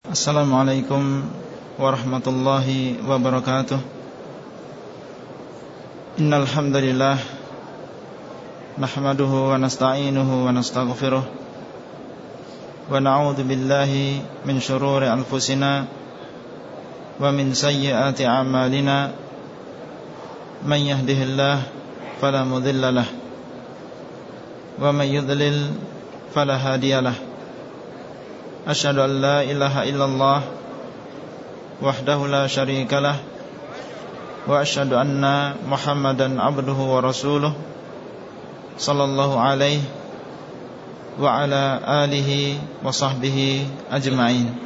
Assalamualaikum warahmatullahi wabarakatuh Innal hamdalillah nahmaduhu wa nasta'inuhu wa nastaghfiruh wa na'udzu billahi min shururi anfusina wa min sayyiati a'malina man yahdihillahu fala mudilla lahu wa man yudlil fala hadiyalah Ashadu an la ilaha illallah Wahdahu la sharikalah Wa ashadu anna muhammadan abduhu wa rasuluh Sallallahu alaihi Wa ala alihi wa sahbihi ajma'in.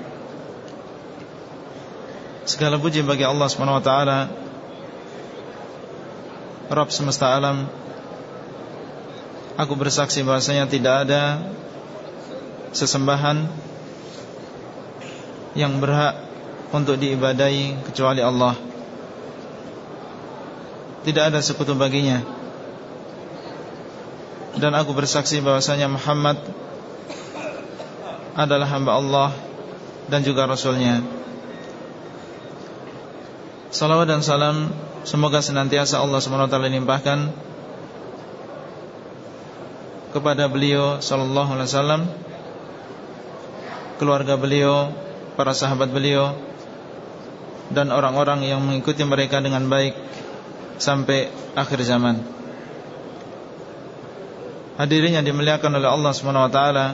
Segala puji bagi Allah SWT Rabb semesta alam. Aku bersaksi bahasanya tidak ada Sesembahan yang berhak untuk diibadai kecuali Allah. Tidak ada sekutu baginya. Dan aku bersaksi bahwasanya Muhammad adalah hamba Allah dan juga Rasulnya. Salawat dan salam Semoga senantiasa Allah SWT limpahkan Kepada beliau Sallallahu alaihi wasallam Keluarga beliau para sahabat beliau dan orang-orang yang mengikuti mereka dengan baik sampai akhir zaman. Hadirin yang dimuliakan oleh Allah Subhanahu wa taala.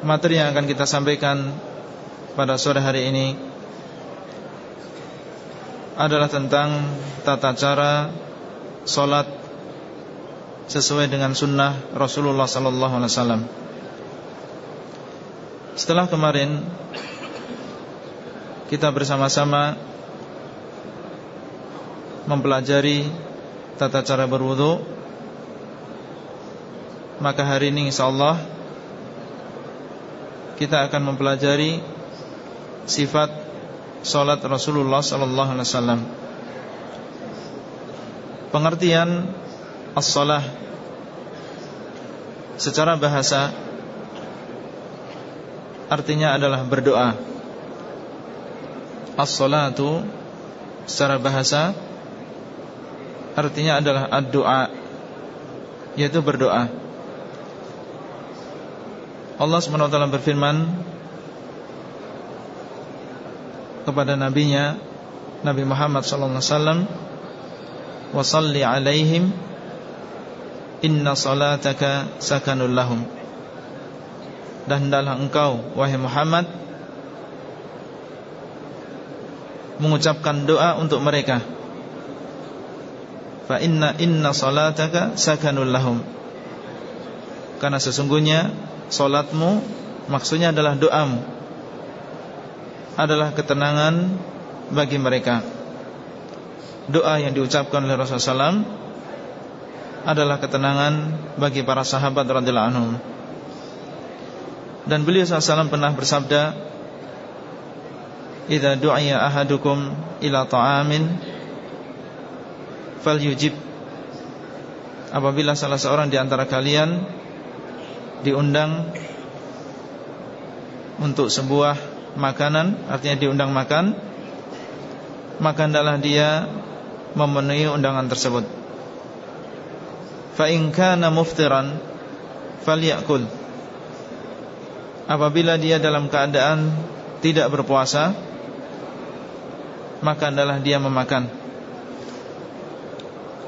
Materi yang akan kita sampaikan pada sore hari ini adalah tentang tata cara solat sesuai dengan sunnah Rasulullah sallallahu alaihi wasallam. Setelah kemarin Kita bersama-sama Mempelajari Tata cara berwudu. Maka hari ini insyaAllah Kita akan mempelajari Sifat Salat Rasulullah Wasallam. Pengertian As-salah Secara bahasa artinya adalah berdoa. As-salatu secara bahasa artinya adalah ad-doa yaitu berdoa. Allah SWT berfirman kepada nabinya Nabi Muhammad sallallahu alaihi wasallam wa salli alaihim inna salataka sakanul lahum dan hendaklah engkau wahai Muhammad mengucapkan doa untuk mereka. Fa inna inna salataka sakanul lahum. Karena sesungguhnya salatmu maksudnya adalah doamu adalah ketenangan bagi mereka. Doa yang diucapkan oleh Rasulullah SAW adalah ketenangan bagi para sahabat radhiyallahu anhum dan beliau SAW pernah bersabda Iza du'aya ahadukum ila ta'amin Fal yujib Apabila salah seorang di antara kalian Diundang Untuk sebuah makanan Artinya diundang makan Maka adalah dia Memenuhi undangan tersebut. Fa in kana muftiran Falyakul apabila dia dalam keadaan tidak berpuasa maka adalah dia memakan.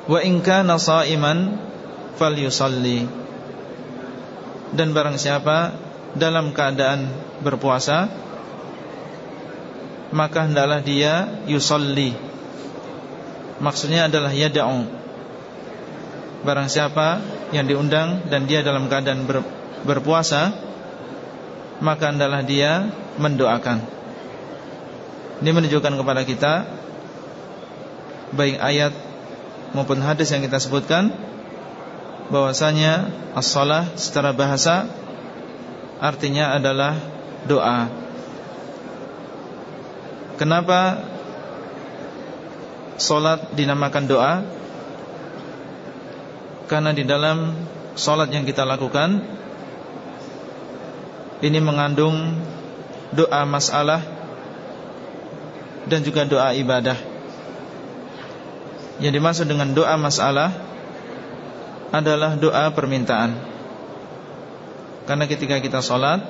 Wa in kana sha'iman falyusalli. Dan barang siapa dalam keadaan berpuasa maka hendaklah dia yusalli. Maksudnya adalah yad'u. Barang siapa yang diundang dan dia dalam keadaan ber, berpuasa maka adalah dia mendoakan. Ini menunjukkan kepada kita baik ayat maupun hadis yang kita sebutkan bahwasanya as-salah secara bahasa artinya adalah doa. Kenapa solat dinamakan doa? Karena di dalam solat yang kita lakukan Ini mengandung doa masalah Dan juga doa ibadah Yang dimaksud dengan doa masalah Adalah doa permintaan Karena ketika kita sholat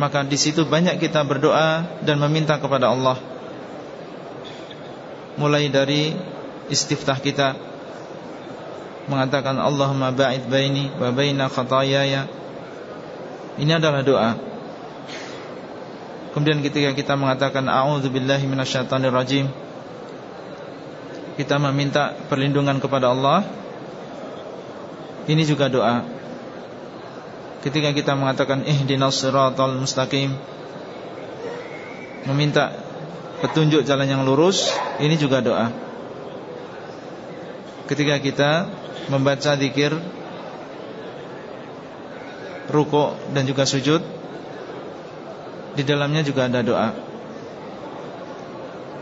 Maka di situ banyak kita berdoa Dan meminta kepada Allah Mulai dari istiftah kita mengatakan Allahumma ba'id baini wa baina khataayaya. Ini adalah doa. Kemudian ketika kita mengatakan a'udzubillahi minasyaitonir rajim, kita meminta perlindungan kepada Allah. Ini juga doa. Ketika kita mengatakan ihdinas siratal mustaqim, meminta petunjuk jalan yang lurus, ini juga doa. Ketika kita membaca zikir ruko dan juga sujud di dalamnya juga ada doa.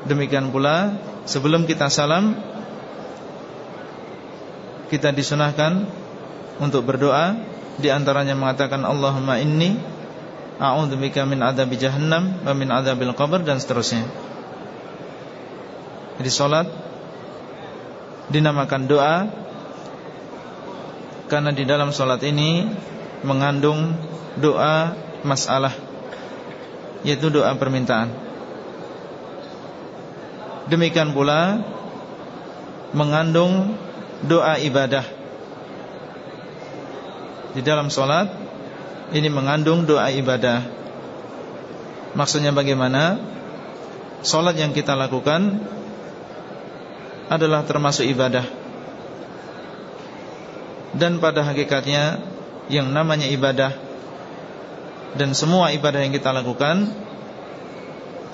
Demikian pula sebelum kita salam kita disunahkan untuk berdoa di antaranya mengatakan Allahumma inni a'udzubika min adzabi jahannam wa min adzabil qabr dan seterusnya. Jadi salat dinamakan doa karena di dalam sholat ini mengandung doa masalah yaitu doa permintaan. Demikian pula mengandung doa ibadah. Di dalam sholat ini mengandung doa ibadah. Maksudnya bagaimana? Sholat yang kita lakukan adalah termasuk ibadah dan pada hakikatnya yang namanya ibadah dan semua ibadah yang kita lakukan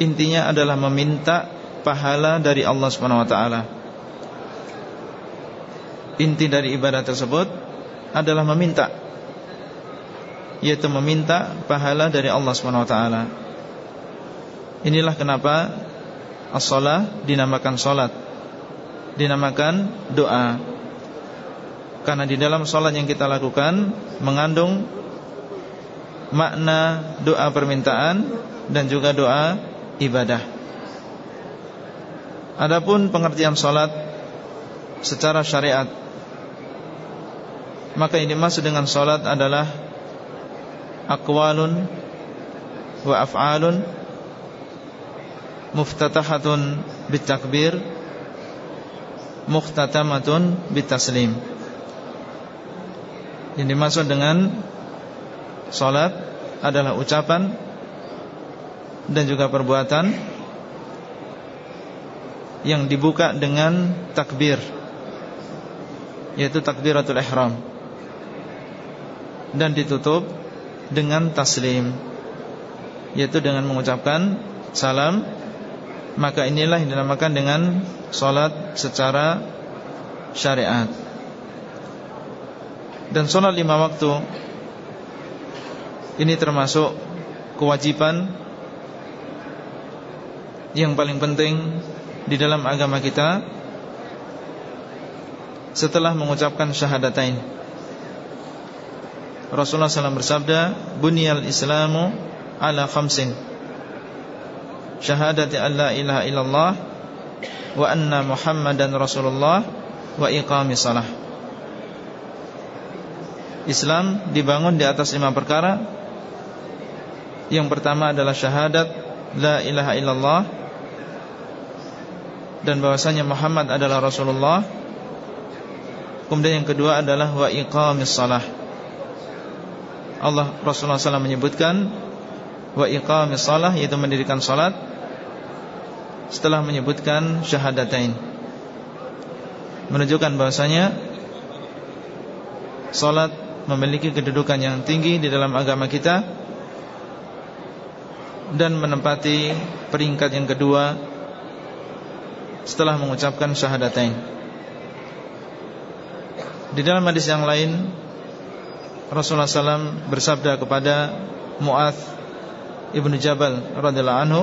intinya adalah meminta pahala dari Allah Subhanahu wa taala. Inti dari ibadah tersebut adalah meminta yaitu meminta pahala dari Allah Subhanahu wa taala. Inilah kenapa as-shalah dinamakan salat. Dinamakan doa. Karena di dalam sholat yang kita lakukan Mengandung Makna doa permintaan Dan juga doa ibadah. Adapun pengertian sholat Secara syariat Maka ini masuk dengan sholat adalah Akwalun Wa af'alun Muftatahatun Bitakbir Muftatamatun Bitaslim yang dimaksud dengan Salat adalah ucapan Dan juga perbuatan Yang dibuka dengan takbir Yaitu takbiratul ihram Dan ditutup dengan taslim Yaitu dengan mengucapkan salam. Maka inilah yang dinamakan dengan Salat secara syariat dan sholat lima waktu Ini termasuk Kewajiban Yang paling penting Di dalam agama kita Setelah mengucapkan syahadatain. Rasulullah SAW bersabda Bunyal islamu ala khamsin. Syahadati an la ilaha illallah Wa anna muhammadan rasulullah Wa iqami salah Islam dibangun di atas lima perkara. Yang pertama adalah syahadat La ilaha illallah Dan bahwasanya Muhammad adalah Rasulullah. Kemudian yang kedua adalah Wa iqamis salah. Allah Rasulullah SAW menyebutkan Wa iqamis salah Yaitu mendirikan salat Setelah menyebutkan syahadatain. Menunjukkan bahwasanya Salat memiliki kedudukan yang tinggi di dalam agama kita dan menempati peringkat yang kedua setelah mengucapkan syahadatain. Di dalam hadis yang lain Rasulullah SAW bersabda kepada Mu'adh Ibnu Jabal radhiyallahu anhu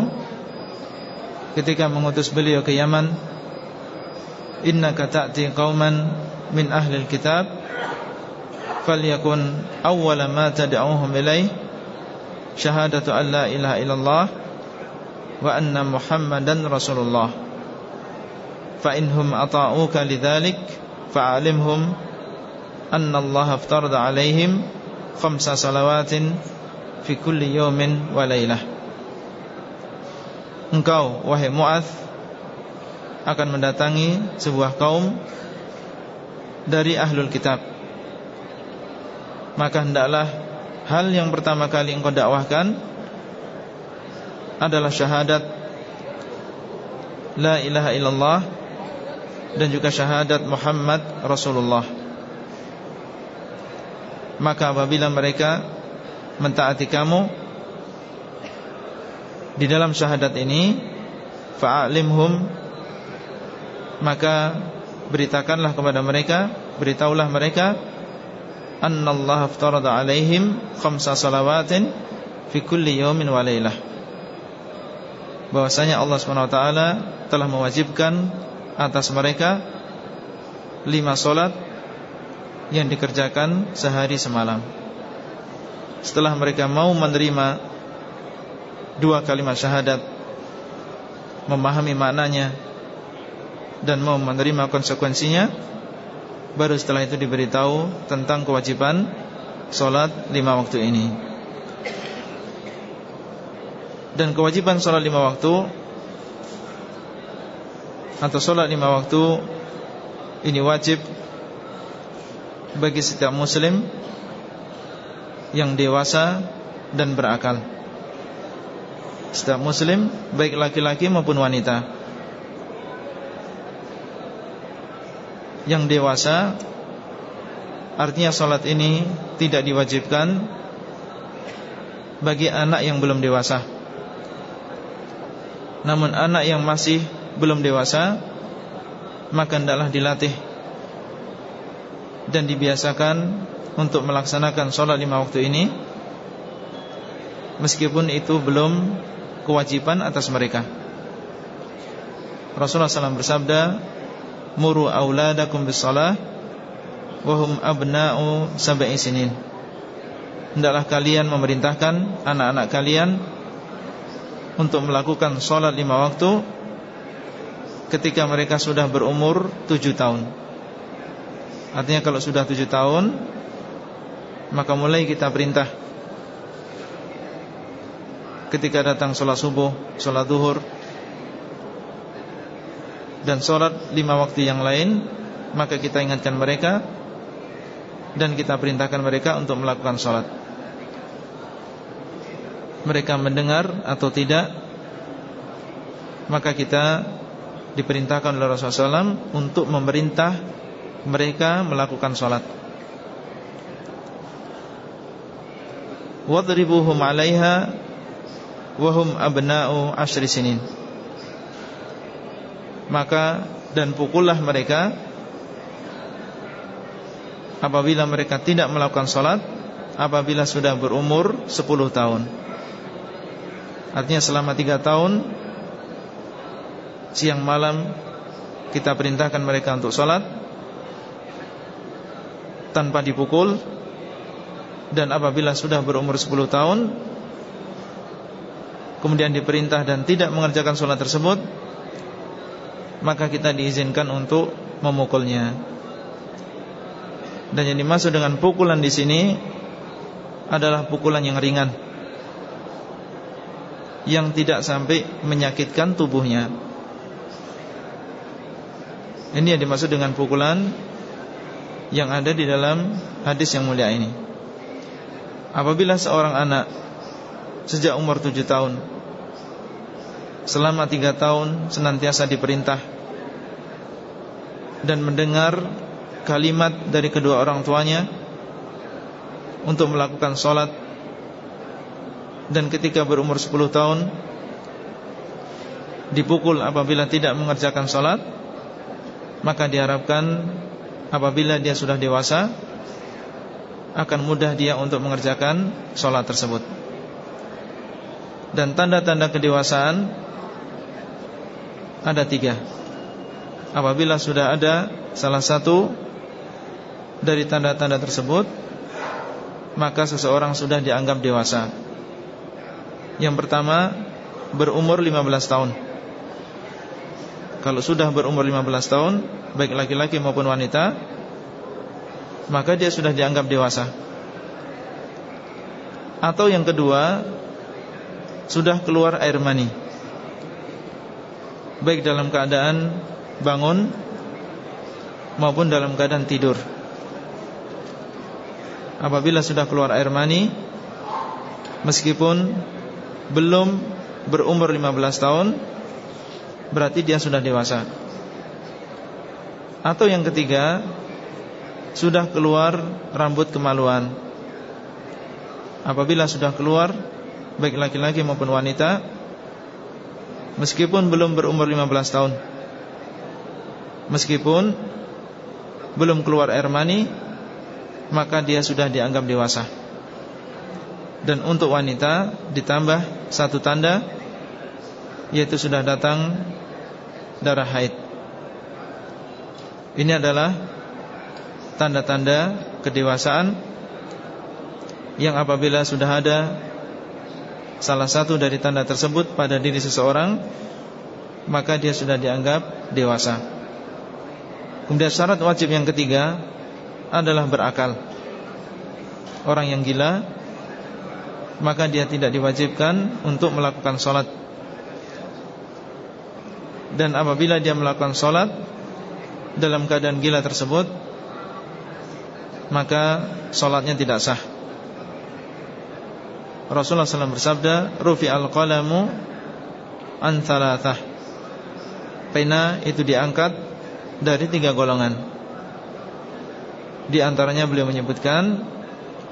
ketika mengutus beliau ke Yaman Innaka ta'ti qauman min ahli kitab awwala ma tad'uhum ilaih syahadatu an la ilaha illallah wa anna muhammadan rasulullah. Fa inhum ata'uka lidzalik fa'alimhum anna Allah aftarada alaihim khamsa salawatin fi kulli yawmin wa laylah. Engkau wahai Mu'adz akan mendatangi sebuah kaum dari ahlul kitab Maka hendaklah hal yang pertama kali engkau dakwahkan Adalah syahadat. La ilaha illallah Dan juga syahadat Muhammad Rasulullah. Maka apabila mereka Mentaati kamu Di dalam syahadat ini Fa'alimhum Maka beritakanlah kepada mereka beritahulah mereka annallaha aftarada alaihim khamsa salawatin fi kulli yawmin wa lailah bahwasanya Allah Swt telah mewajibkan atas mereka lima solat yang dikerjakan sehari semalam. Setelah mereka mau menerima dua kalimat syahadat memahami maknanya dan mau menerima konsekuensinya baru setelah itu diberitahu tentang kewajiban solat lima waktu ini. Dan kewajiban solat lima waktu atau solat lima waktu ini wajib bagi setiap muslim yang dewasa dan berakal. Setiap muslim baik laki-laki maupun wanita yang dewasa Artinya sholat ini tidak diwajibkan Bagi anak yang belum dewasa. Namun anak yang masih belum dewasa Maka hendaklah dilatih Dan dibiasakan Untuk melaksanakan sholat lima waktu ini Meskipun itu belum Kewajiban atas mereka. Rasulullah SAW bersabda muru auladakum bisalah wahum abna'u sab'i sinin hendaklah kalian memerintahkan anak-anak kalian untuk melakukan sholat lima waktu ketika mereka sudah berumur tujuh tahun. Artinya kalau sudah tujuh tahun maka mulai kita perintah. Ketika datang sholat subuh, sholat duhur dan sholat lima waktu yang lain Maka kita ingatkan mereka Dan kita perintahkan mereka untuk melakukan sholat. Mereka mendengar atau tidak Maka kita diperintahkan oleh Rasulullah SAW Untuk memerintah mereka melakukan sholat. Wadribuhum alaiha Wahum abna'u ashri sinin maka dan pukullah mereka apabila mereka tidak melakukan sholat apabila sudah berumur 10 tahun. Artinya selama 3 tahun siang malam kita perintahkan mereka untuk sholat tanpa dipukul dan apabila sudah berumur 10 tahun kemudian diperintah dan tidak mengerjakan sholat tersebut maka kita diizinkan untuk memukulnya. Dan yang dimaksud dengan pukulan di sini adalah pukulan yang ringan, yang tidak sampai menyakitkan tubuhnya. Ini yang dimaksud dengan pukulan yang ada di dalam hadis yang mulia ini. Apabila seorang anak sejak umur tujuh tahun selama tiga tahun senantiasa diperintah dan mendengar kalimat dari kedua orang tuanya untuk melakukan sholat. Dan ketika berumur 10 tahun dipukul apabila tidak mengerjakan sholat maka diharapkan apabila dia sudah dewasa akan mudah dia untuk mengerjakan sholat tersebut dan tanda-tanda kedewasaan ada tiga. Apabila sudah ada salah satu Dari tanda-tanda tersebut Maka seseorang sudah dianggap dewasa. Yang pertama Berumur 15 tahun. Kalau sudah berumur 15 tahun Baik laki-laki maupun wanita Maka dia sudah dianggap dewasa. Atau yang kedua Sudah keluar air mani. Baik dalam keadaan bangun Maupun dalam keadaan tidur. Apabila sudah keluar air mani Meskipun Belum berumur 15 tahun Berarti dia sudah dewasa. Atau yang ketiga Sudah keluar rambut kemaluan. Apabila sudah keluar Baik laki-laki maupun wanita Meskipun belum berumur 15 tahun Meskipun Belum keluar air mani Maka dia sudah dianggap dewasa. Dan untuk wanita Ditambah satu tanda Yaitu sudah datang Darah haid. Ini adalah Tanda-tanda kedewasaan Yang apabila sudah ada salah satu dari tanda tersebut pada diri seseorang maka dia sudah dianggap dewasa. Kemudian syarat wajib yang ketiga adalah berakal. Orang yang gila maka dia tidak diwajibkan untuk melakukan sholat. Dan apabila dia melakukan sholat dalam keadaan gila tersebut maka sholatnya tidak sah. Rasulullah SAW bersabda Rufi al-qalamu Anthalatah Pena itu diangkat Dari tiga golongan. Di antaranya beliau menyebutkan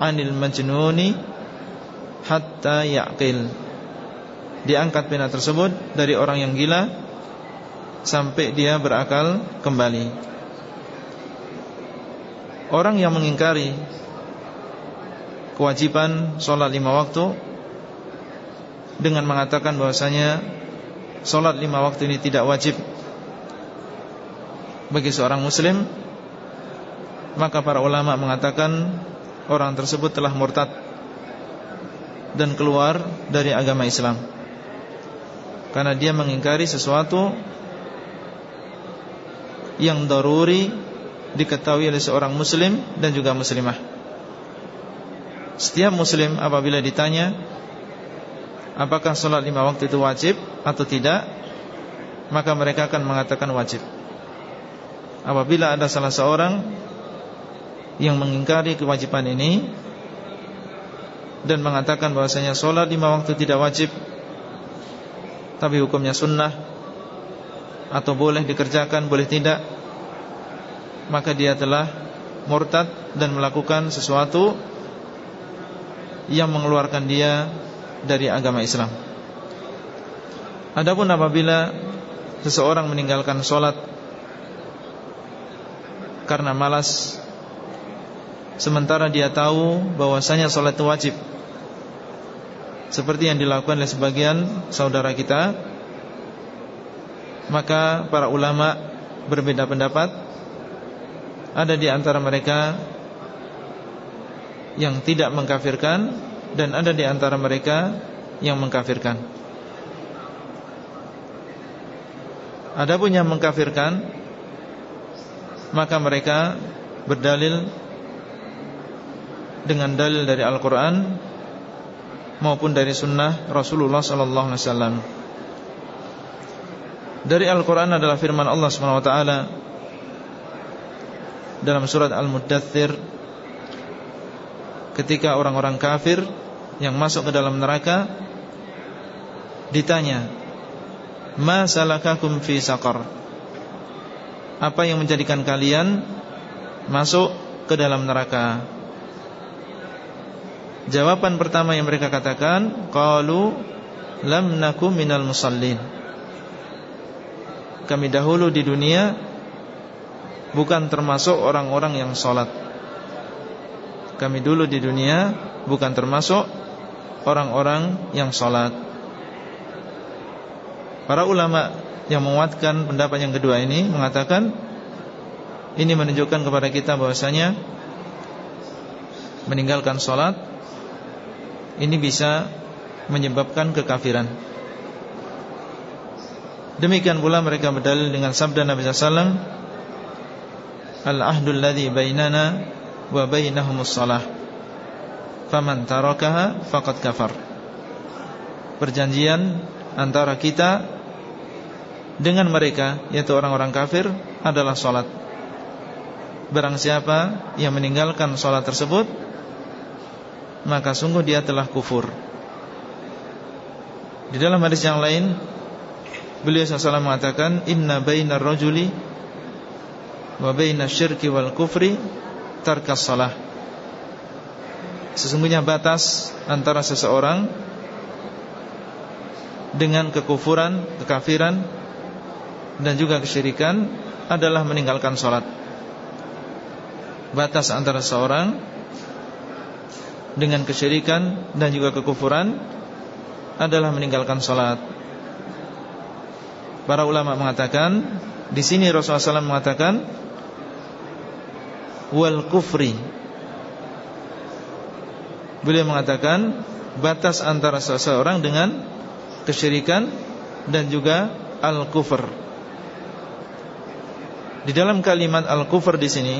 Anil majnuni Hatta ya'qil. Diangkat pena tersebut Dari orang yang gila Sampai dia berakal kembali. Orang yang mengingkari kewajiban sholat lima waktu dengan mengatakan bahwasanya sholat lima waktu ini tidak wajib bagi seorang muslim maka para ulama mengatakan orang tersebut telah murtad dan keluar dari agama Islam. Karena dia mengingkari sesuatu yang daruri diketahui oleh seorang muslim dan juga muslimah setiap muslim apabila ditanya Apakah sholat lima waktu itu wajib atau tidak Maka mereka akan mengatakan wajib. Apabila ada salah seorang Yang mengingkari kewajiban ini Dan mengatakan bahwasanya sholat lima waktu tidak wajib Tapi hukumnya sunnah Atau boleh dikerjakan, boleh tidak Maka dia telah murtad dan melakukan sesuatu yang mengeluarkan dia dari agama Islam. Adapun apabila seseorang meninggalkan sholat karena malas, sementara dia tahu bahwasanya sholat itu wajib, seperti yang dilakukan oleh sebagian saudara kita, maka para ulama berbeda pendapat. Ada di antara mereka yang tidak mengkafirkan dan ada di antara mereka yang mengkafirkan. Adapun yang mengkafirkan maka mereka berdalil dengan dalil dari Al-Qur'an maupun dari sunnah Rasulullah sallallahu alaihi wasallam. Dari Al-Qur'an adalah firman Allah Subhanahu wa taala dalam surat Al-Muddathir ketika orang-orang kafir yang masuk ke dalam neraka ditanya, "Ma salakakum fi saqar?" Apa yang menjadikan kalian masuk ke dalam neraka? Jawaban pertama yang mereka katakan, qalu lam nakum minal musallin. Kami dahulu di dunia bukan termasuk orang-orang yang sholat kami dulu di dunia bukan termasuk orang-orang yang sholat. Para ulama yang menguatkan pendapat yang kedua ini mengatakan ini menunjukkan kepada kita bahwasanya meninggalkan sholat Ini bisa menyebabkan kekafiran Demikian pula mereka berdalil dengan sabda Nabi SAW Al-ahdul ladhi bainana wa bainahumus salah Faman tarakaha faqad kafar. Perjanjian antara kita dengan mereka Yaitu orang-orang kafir adalah sholat Barang siapa yang meninggalkan sholat tersebut Maka sungguh dia telah kufur. Di dalam hadis yang lain Beliau SAW mengatakan Inna bainar rajuli Wa baina syirki wal kufri Tarkas salah Sesungguhnya batas Antara seseorang Dengan kekufuran Kekafiran Dan juga kesyirikan Adalah meninggalkan sholat Batas antara seorang dengan kesyirikan dan juga kekufuran adalah meninggalkan sholat. Para ulama mengatakan di sini Rasulullah SAW mengatakan wal kufri. Beliau mengatakan batas antara seseorang dengan kesyirikan dan juga al kufur. Di dalam kalimat al kufur di sini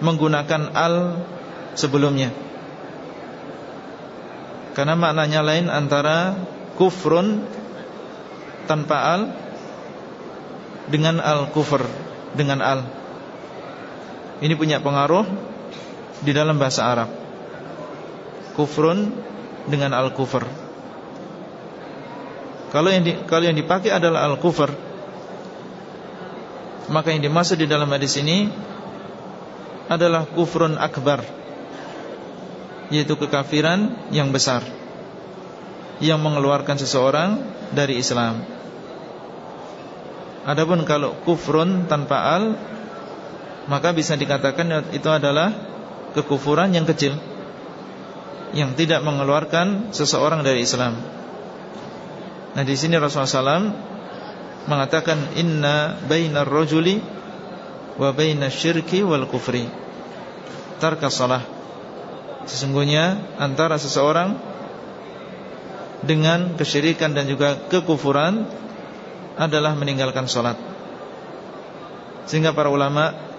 menggunakan al sebelumnya Karena maknanya lain antara kufrun tanpa al dengan al-kufr dengan al. Ini punya pengaruh di dalam bahasa Arab. Kufrun dengan al-kufr. Kalau yang kalau yang dipakai adalah al-kufr, maka yang dimaksud di dalam hadis ini adalah kufrun akbar yaitu kekafiran yang besar yang mengeluarkan seseorang dari Islam. Adapun kalau kufrun tanpa al maka bisa dikatakan itu adalah kekufuran yang kecil. Yang tidak mengeluarkan seseorang dari Islam. Nah di sini Rasulullah SAW mengatakan inna bainar rajuli wa bainasyirki wal kufri. Tarka salah. Sesungguhnya antara seseorang Dengan kesyirikan dan juga kekufuran Adalah meninggalkan sholat Sehingga para ulama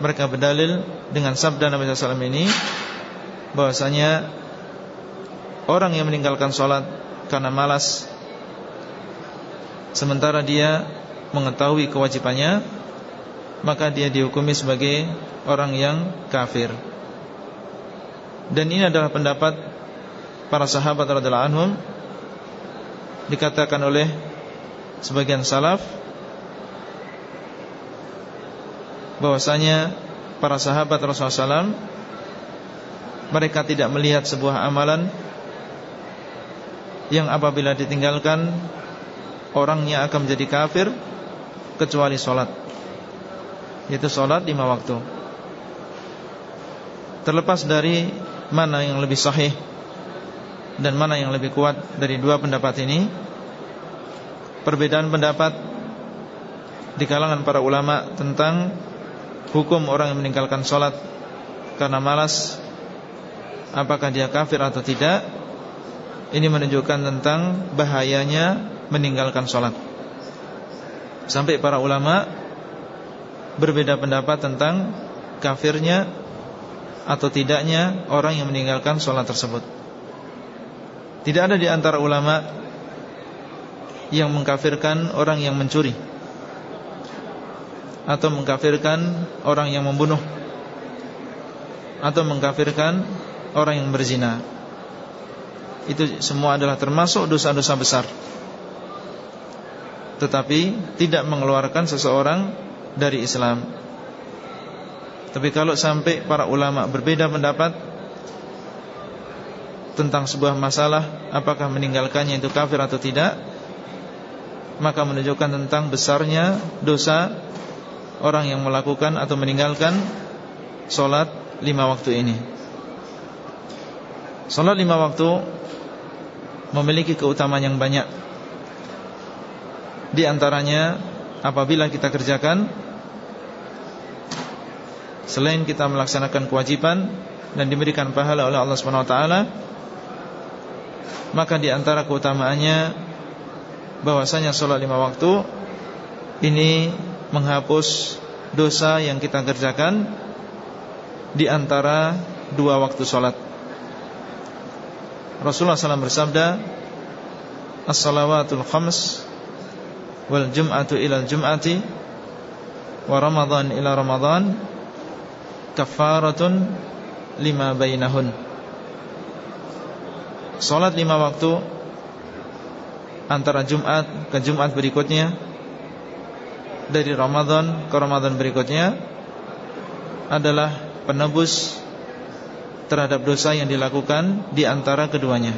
Mereka berdalil Dengan sabda Nabi SAW ini bahwasanya Orang yang meninggalkan sholat Karena malas Sementara dia Mengetahui kewajibannya Maka dia dihukumi sebagai Orang yang kafir. Dan ini adalah pendapat para sahabat radhiyallahu anhum dikatakan oleh sebagian salaf bahwasanya para sahabat Rasulullah SAW mereka tidak melihat sebuah amalan yang apabila ditinggalkan orangnya akan menjadi kafir kecuali sholat yaitu sholat lima waktu. Terlepas dari mana yang lebih sahih dan mana yang lebih kuat dari dua pendapat ini perbedaan pendapat di kalangan para ulama tentang hukum orang yang meninggalkan sholat karena malas apakah dia kafir atau tidak ini menunjukkan tentang bahayanya meninggalkan sholat. Sampai para ulama berbeda pendapat tentang kafirnya atau tidaknya orang yang meninggalkan sholat tersebut. Tidak ada di antara ulama Yang mengkafirkan orang yang mencuri Atau mengkafirkan orang yang membunuh Atau mengkafirkan orang yang berzina. Itu semua adalah termasuk dosa-dosa besar. Tetapi tidak mengeluarkan seseorang dari Islam. Tapi kalau sampai para ulama berbeda pendapat Tentang sebuah masalah Apakah meninggalkannya itu kafir atau tidak Maka menunjukkan tentang besarnya dosa Orang yang melakukan atau meninggalkan Sholat lima waktu ini. Sholat lima waktu Memiliki keutamaan yang banyak. Di antaranya Apabila kita kerjakan Selain kita melaksanakan kewajiban Dan diberikan pahala oleh Allah SWT Maka di antara keutamaannya bahwasanya sholat lima waktu Ini menghapus dosa yang kita kerjakan Di antara dua waktu sholat. Rasulullah SAW bersabda As-salawatul khams Wal jum'atu ilal jum'ati Wa ramadhan ila ramadhan kafaratun lima bainahun. Salat lima waktu Antara Jumat ke Jumat berikutnya Dari Ramadan ke Ramadan berikutnya Adalah penebus Terhadap dosa yang dilakukan Di antara keduanya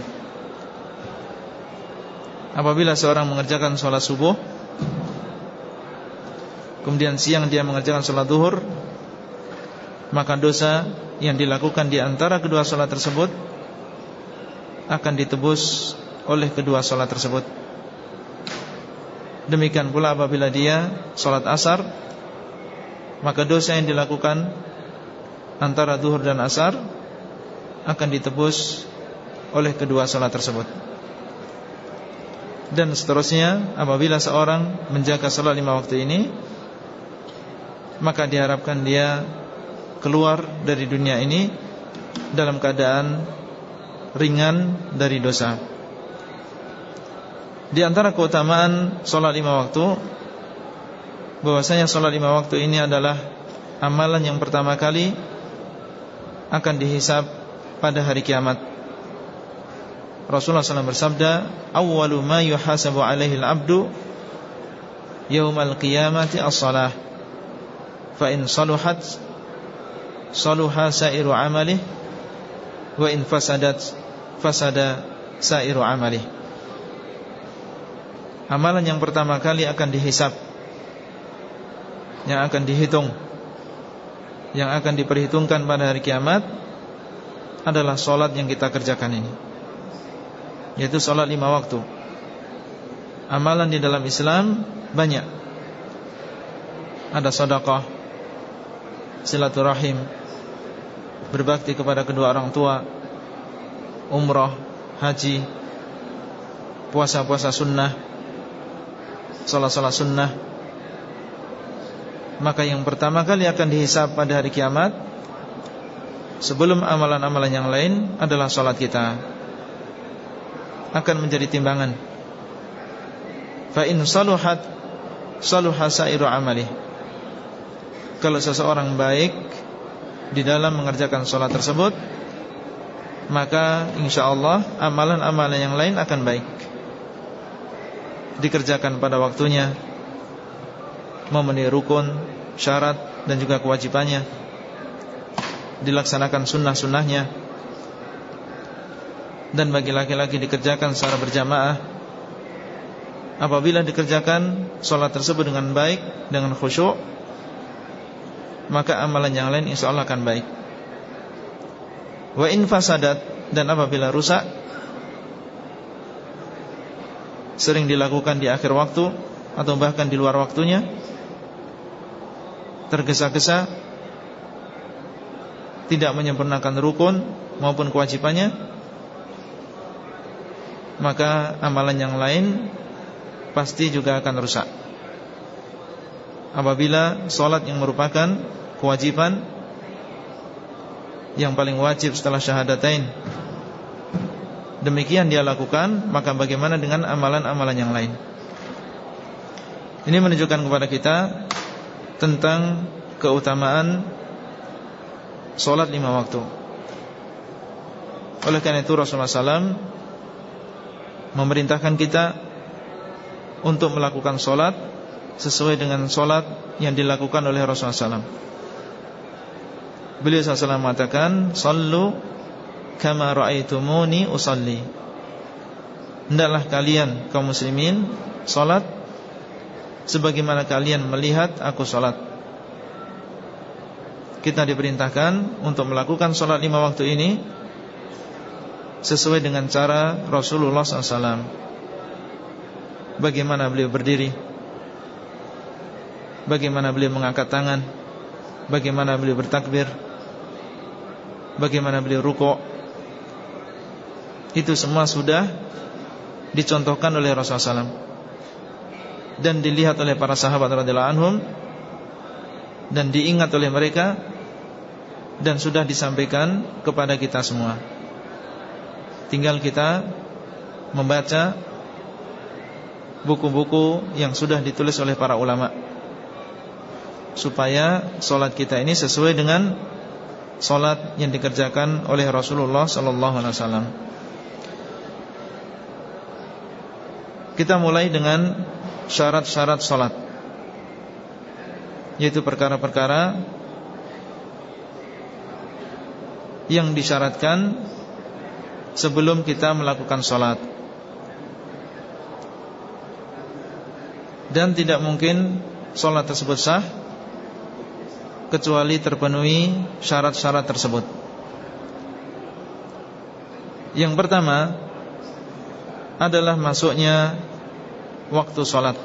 Apabila seorang mengerjakan sholat subuh Kemudian siang dia mengerjakan sholat duhur maka dosa yang dilakukan di antara kedua sholat tersebut akan ditebus oleh kedua sholat tersebut. Demikian pula apabila dia sholat asar, maka dosa yang dilakukan antara duhur dan asar akan ditebus oleh kedua sholat tersebut. Dan seterusnya, apabila seorang menjaga sholat lima waktu ini, maka diharapkan dia keluar dari dunia ini dalam keadaan ringan dari dosa. Di antara keutamaan sholat lima waktu, bahwasanya sholat lima waktu ini adalah amalan yang pertama kali akan dihisap pada hari kiamat. Rasulullah SAW bersabda, "Awwalu ma yuhasabu alaihi al-'abdu yaumal qiyamati as-salah." Fa in saluhat saluha sairu amalih wa in fasadat fasada sairu amalih Amalan yang pertama kali akan dihisap. Yang akan dihitung. Yang akan diperhitungkan pada hari kiamat Adalah solat yang kita kerjakan ini. Yaitu solat lima waktu. Amalan di dalam Islam banyak. Ada sodakah Silaturahim berbakti kepada kedua orang tua, umrah, haji, puasa-puasa sunnah, salat-salat sunnah, maka yang pertama kali akan dihisap pada hari kiamat sebelum amalan-amalan yang lain adalah salat kita akan menjadi timbangan. Fa in saluhat saluha sairu amali. Kalau seseorang baik di dalam mengerjakan sholat tersebut Maka insya Allah amalan-amalan yang lain akan baik Dikerjakan pada waktunya Memenuhi rukun, syarat dan juga kewajibannya. Dilaksanakan sunnah-sunnahnya. Dan bagi laki-laki dikerjakan secara berjamaah. Apabila dikerjakan sholat tersebut dengan baik Dengan khusyuk maka amalan yang lain insya Allah akan baik. Wa in fasadat dan apabila rusak sering dilakukan di akhir waktu atau bahkan di luar waktunya tergesa-gesa tidak menyempurnakan rukun maupun kewajibannya maka amalan yang lain pasti juga akan rusak. Apabila solat yang merupakan kewajiban yang paling wajib setelah syahadatain demikian dia lakukan maka bagaimana dengan amalan-amalan yang lain ini menunjukkan kepada kita tentang keutamaan solat lima waktu oleh karena itu Rasulullah SAW memerintahkan kita untuk melakukan solat sesuai dengan solat yang dilakukan oleh Rasulullah SAW. Beliau SAW mengatakan, Sallu kama ra'aitumuni usalli. Hendaklah kalian kaum muslimin solat sebagaimana kalian melihat aku solat. Kita diperintahkan untuk melakukan solat lima waktu ini sesuai dengan cara Rasulullah SAW. Bagaimana beliau berdiri Bagaimana beliau mengangkat tangan Bagaimana beliau bertakbir Bagaimana beliau rukuk Itu semua sudah Dicontohkan oleh Rasulullah SAW Dan dilihat oleh para sahabat radhiyallahu anhum Dan diingat oleh mereka Dan sudah disampaikan kepada kita semua Tinggal kita Membaca buku-buku yang sudah ditulis oleh para ulama supaya solat kita ini sesuai dengan solat yang dikerjakan oleh Rasulullah sallallahu alaihi wasallam. Kita mulai dengan syarat-syarat solat Yaitu perkara-perkara Yang disyaratkan Sebelum kita melakukan solat dan tidak mungkin sholat tersebut sah kecuali terpenuhi syarat-syarat tersebut. Yang pertama adalah masuknya waktu sholat.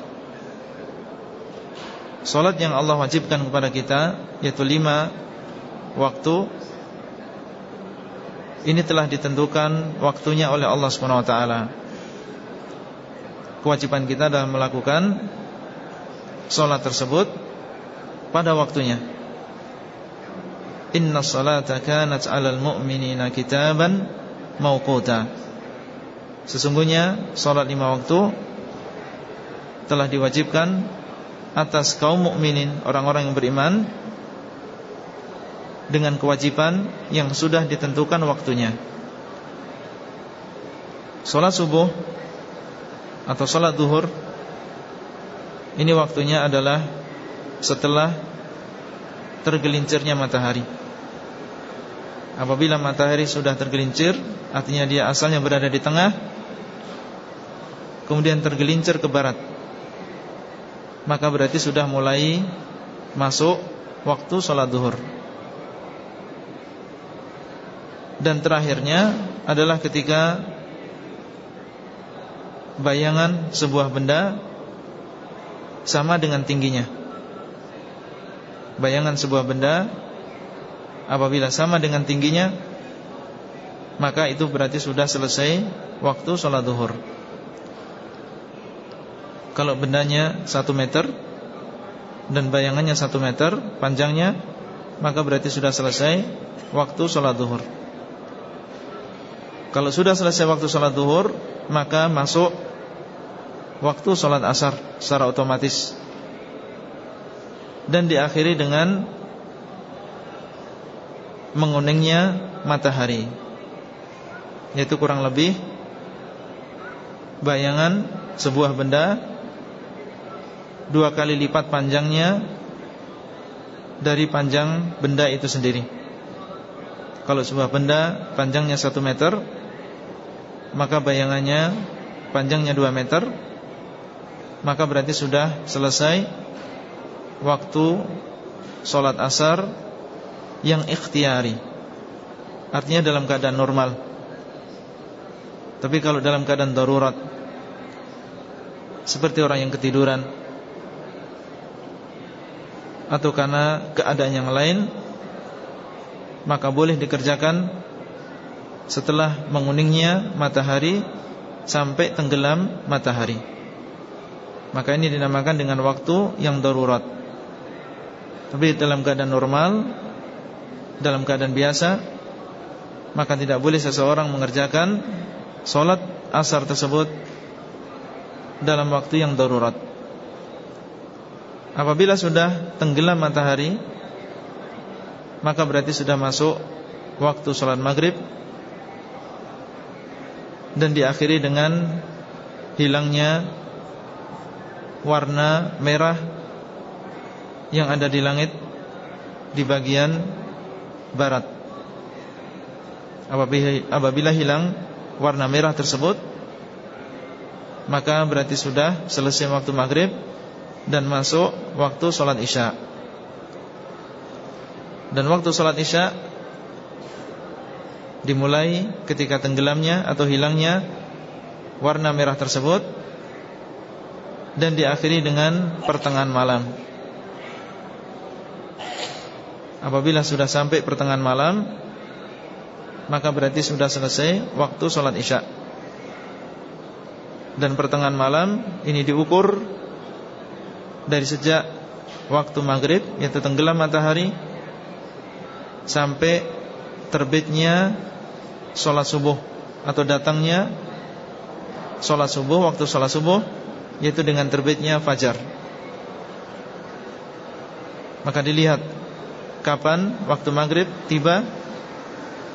Sholat yang Allah wajibkan kepada kita yaitu lima waktu ini telah ditentukan waktunya oleh Allah swt. Kewajiban kita dalam melakukan Solat tersebut Pada waktunya Inna salata kanat alal mu'minina kitaban Mauquta Sesungguhnya Solat lima waktu Telah diwajibkan Atas kaum mukminin Orang-orang yang beriman Dengan kewajiban Yang sudah ditentukan waktunya Solat subuh Atau solat duhur ini waktunya adalah setelah tergelincirnya matahari. Apabila matahari sudah tergelincir, artinya dia asalnya berada di tengah, kemudian tergelincir ke barat. Maka berarti sudah mulai masuk waktu sholat duhur. Dan terakhirnya adalah ketika bayangan sebuah benda sama dengan tingginya Bayangan sebuah benda Apabila sama dengan tingginya Maka itu berarti sudah selesai Waktu sholat duhur Kalau bendanya satu meter Dan bayangannya satu meter Panjangnya Maka berarti sudah selesai Waktu sholat duhur. Kalau sudah selesai waktu sholat duhur Maka masuk waktu sholat asar secara otomatis. Dan diakhiri dengan menguningnya matahari yaitu kurang lebih bayangan sebuah benda dua kali lipat panjangnya dari panjang benda itu sendiri kalau sebuah benda panjangnya satu meter maka bayangannya panjangnya dua meter maka berarti sudah selesai waktu sholat asar yang ikhtiari. Artinya dalam keadaan normal. Tapi kalau dalam keadaan darurat seperti orang yang ketiduran atau karena keadaan yang lain maka boleh dikerjakan setelah menguningnya matahari sampai tenggelam matahari. Maka ini dinamakan dengan waktu yang darurat Tapi dalam keadaan normal Dalam keadaan biasa Maka tidak boleh seseorang mengerjakan Solat asar tersebut Dalam waktu yang darurat Apabila sudah tenggelam matahari Maka berarti sudah masuk Waktu solat maghrib Dan diakhiri dengan Hilangnya warna merah yang ada di langit di bagian barat. Apabila, hilang warna merah tersebut, maka berarti sudah selesai waktu maghrib dan masuk waktu sholat isya. Dan waktu sholat isya dimulai ketika tenggelamnya atau hilangnya warna merah tersebut dan diakhiri dengan pertengahan malam. Apabila sudah sampai pertengahan malam Maka berarti sudah selesai Waktu sholat isya Dan pertengahan malam Ini diukur Dari sejak Waktu maghrib Yaitu tenggelam matahari Sampai terbitnya Sholat subuh Atau datangnya Sholat subuh Waktu sholat subuh Yaitu dengan terbitnya fajar Maka dilihat kapan waktu maghrib tiba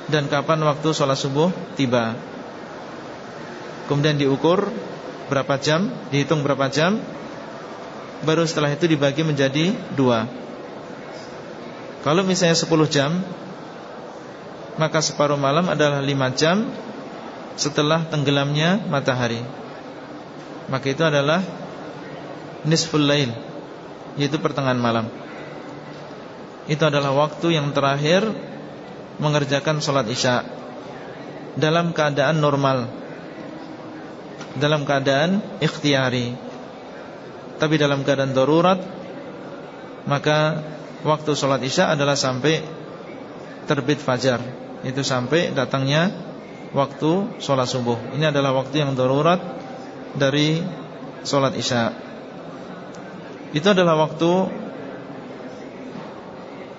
dan kapan waktu sholat subuh tiba. Kemudian diukur berapa jam, dihitung berapa jam, baru setelah itu dibagi menjadi dua. Kalau misalnya 10 jam, maka separuh malam adalah 5 jam setelah tenggelamnya matahari. Maka itu adalah nisful lail, yaitu pertengahan malam. Itu adalah waktu yang terakhir Mengerjakan sholat isya Dalam keadaan normal Dalam keadaan ikhtiari Tapi dalam keadaan darurat Maka Waktu sholat isya adalah sampai Terbit fajar. Itu sampai datangnya Waktu sholat subuh. Ini adalah waktu yang darurat Dari sholat isya. Itu adalah waktu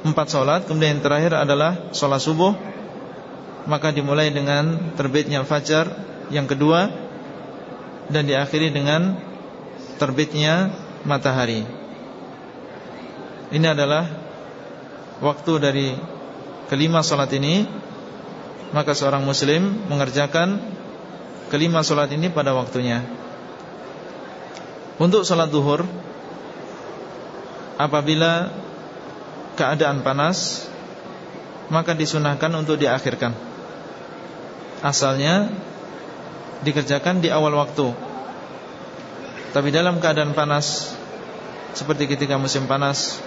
empat sholat. Kemudian yang terakhir adalah sholat subuh. Maka dimulai dengan terbitnya fajar Yang kedua Dan diakhiri dengan Terbitnya matahari. Ini adalah Waktu dari Kelima sholat ini. Maka seorang muslim mengerjakan Kelima sholat ini pada waktunya. Untuk sholat duhur Apabila keadaan panas Maka disunahkan untuk diakhirkan. Asalnya Dikerjakan di awal waktu Tapi dalam keadaan panas Seperti ketika musim panas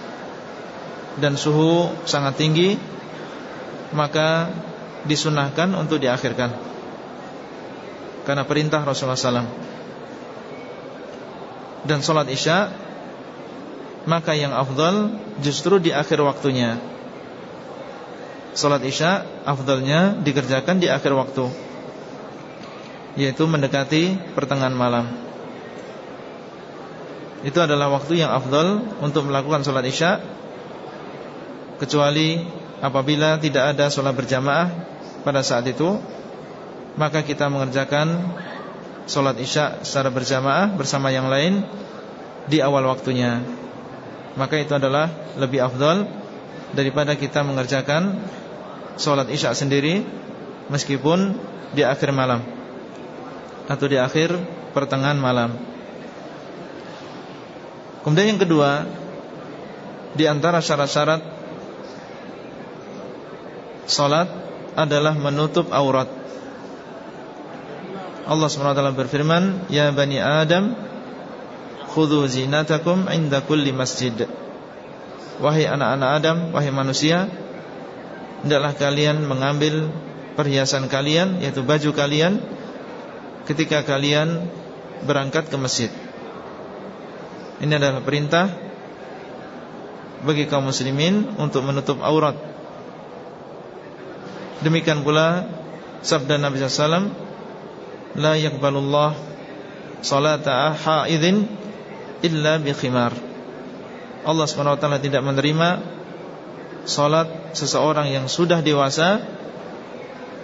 Dan suhu sangat tinggi Maka disunahkan untuk diakhirkan Karena perintah Rasulullah SAW Dan sholat isya maka yang afdal justru di akhir waktunya. Salat Isya afdalnya dikerjakan di akhir waktu. Yaitu mendekati pertengahan malam. Itu adalah waktu yang afdal untuk melakukan salat Isya kecuali apabila tidak ada salat berjamaah pada saat itu maka kita mengerjakan salat Isya secara berjamaah bersama yang lain di awal waktunya maka itu adalah lebih afdal daripada kita mengerjakan sholat isya sendiri meskipun di akhir malam atau di akhir pertengahan malam. Kemudian yang kedua, di antara syarat-syarat sholat adalah menutup aurat. Allah SWT berfirman, Ya Bani Adam, Khudhu zinatakum inda kulli masjid Wahai anak-anak Adam Wahai manusia Hendaklah kalian mengambil Perhiasan kalian Yaitu baju kalian Ketika kalian berangkat ke masjid Ini adalah perintah Bagi kaum muslimin Untuk menutup aurat Demikian pula Sabda Nabi SAW La yakbalullah Salata haidin illa bi khimar. Allah SWT tidak menerima salat seseorang yang sudah dewasa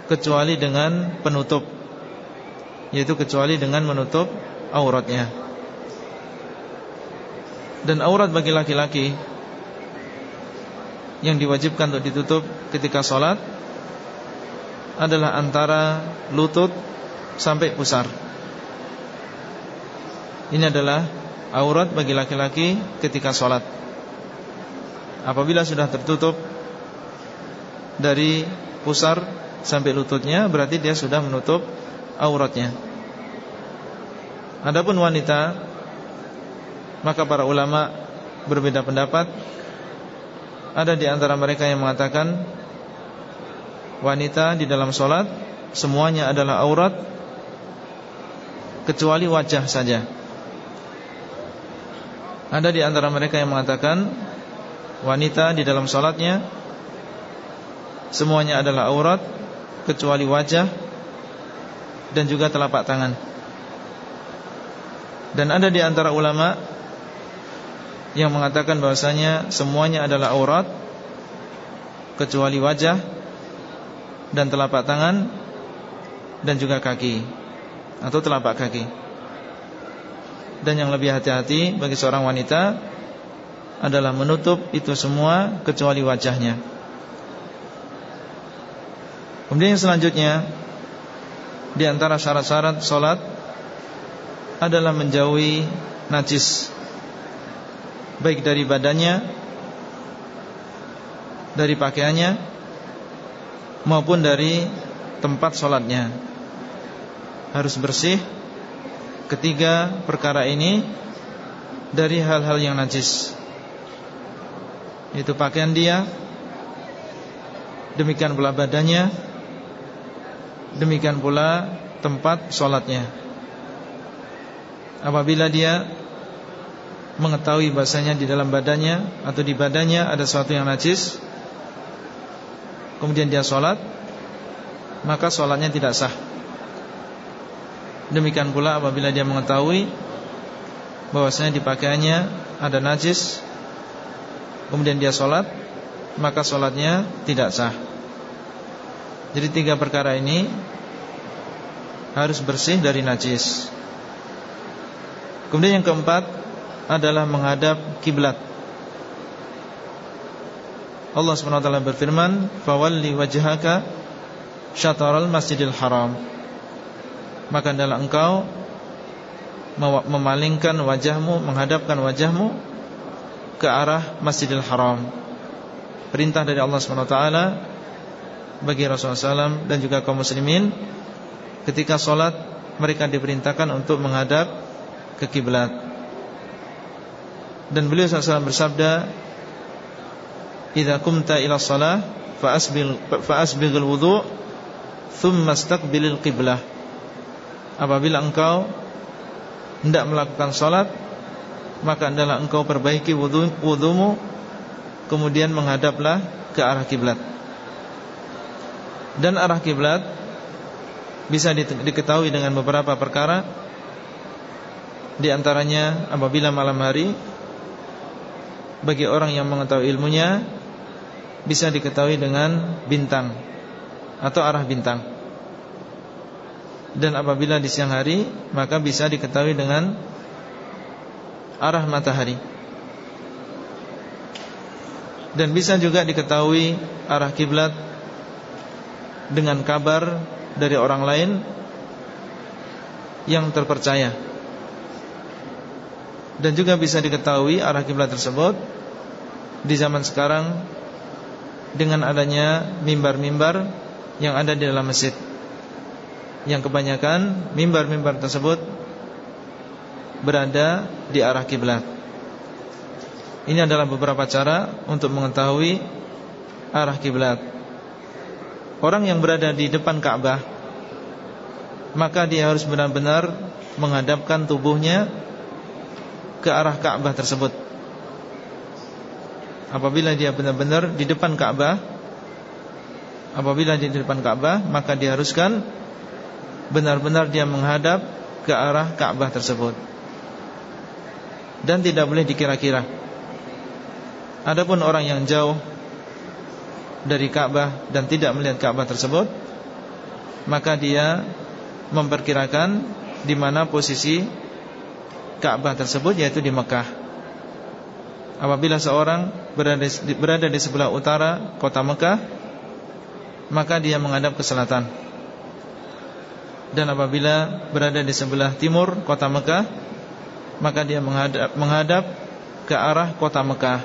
kecuali dengan penutup yaitu kecuali dengan menutup auratnya. Dan aurat bagi laki-laki yang diwajibkan untuk ditutup ketika sholat adalah antara lutut sampai pusar. Ini adalah aurat bagi laki-laki ketika sholat Apabila sudah tertutup Dari pusar sampai lututnya Berarti dia sudah menutup auratnya Adapun wanita Maka para ulama berbeda pendapat Ada di antara mereka yang mengatakan Wanita di dalam sholat Semuanya adalah aurat Kecuali wajah saja ada di antara mereka yang mengatakan Wanita di dalam sholatnya semuanya adalah aurat kecuali wajah dan juga telapak tangan. Dan ada di antara ulama yang mengatakan bahwasanya semuanya adalah aurat kecuali wajah dan telapak tangan dan juga kaki atau telapak kaki. Dan yang lebih hati-hati bagi seorang wanita adalah menutup itu semua kecuali wajahnya. Kemudian yang selanjutnya di antara syarat-syarat solat adalah menjauhi najis baik dari badannya dari pakaiannya maupun dari tempat solatnya harus bersih. Ketiga perkara ini dari hal-hal yang najis. Itu pakaian dia demikian pula badannya Demikian pula tempat sholatnya. Apabila dia Mengetahui bahasanya di dalam badannya Atau di badannya ada sesuatu yang najis Kemudian dia sholat Maka sholatnya tidak sah. Demikian pula apabila dia mengetahui bahwasanya di pakaiannya ada najis Kemudian dia sholat Maka sholatnya tidak sah. Jadi tiga perkara ini Harus bersih dari najis. Kemudian yang keempat Adalah menghadap kiblat. Allah SWT berfirman Fawalli wajhaka Syataral masjidil haram Maka adalah engkau Memalingkan wajahmu Menghadapkan wajahmu Ke arah masjidil haram Perintah dari Allah SWT bagi Rasulullah SAW dan juga kaum muslimin ketika sholat mereka diperintahkan untuk menghadap ke kiblat. Dan beliau SAW bersabda, "Idza kumta ila shalah fa'asbil fa'asbighul wudu' thumma istaqbilil qiblah." Apabila engkau hendak melakukan sholat maka adalah engkau perbaiki wudu wudumu kemudian menghadaplah ke arah kiblat dan arah kiblat bisa diketahui dengan beberapa perkara di antaranya apabila malam hari bagi orang yang mengetahui ilmunya bisa diketahui dengan bintang atau arah bintang. Dan apabila di siang hari maka bisa diketahui dengan arah matahari. Dan bisa juga diketahui arah kiblat dengan kabar dari orang lain yang terpercaya dan juga bisa diketahui arah kiblat tersebut di zaman sekarang dengan adanya mimbar-mimbar yang ada di dalam masjid yang kebanyakan mimbar-mimbar tersebut berada di arah kiblat. Ini adalah beberapa cara untuk mengetahui arah kiblat orang yang berada di depan Ka'bah maka dia harus benar-benar menghadapkan tubuhnya ke arah Ka'bah tersebut. Apabila dia benar-benar di depan Ka'bah, apabila dia di depan Ka'bah, maka diharuskan benar-benar dia menghadap ke arah Ka'bah tersebut. Dan tidak boleh dikira-kira. Adapun orang yang jauh dari Ka'bah dan tidak melihat Ka'bah tersebut maka dia memperkirakan di mana posisi Ka'bah tersebut yaitu di Mekah. Apabila seorang berada di, berada di sebelah utara kota Mekah maka dia menghadap ke selatan. Dan apabila berada di sebelah timur kota Mekah maka dia menghadap, menghadap ke arah kota Mekah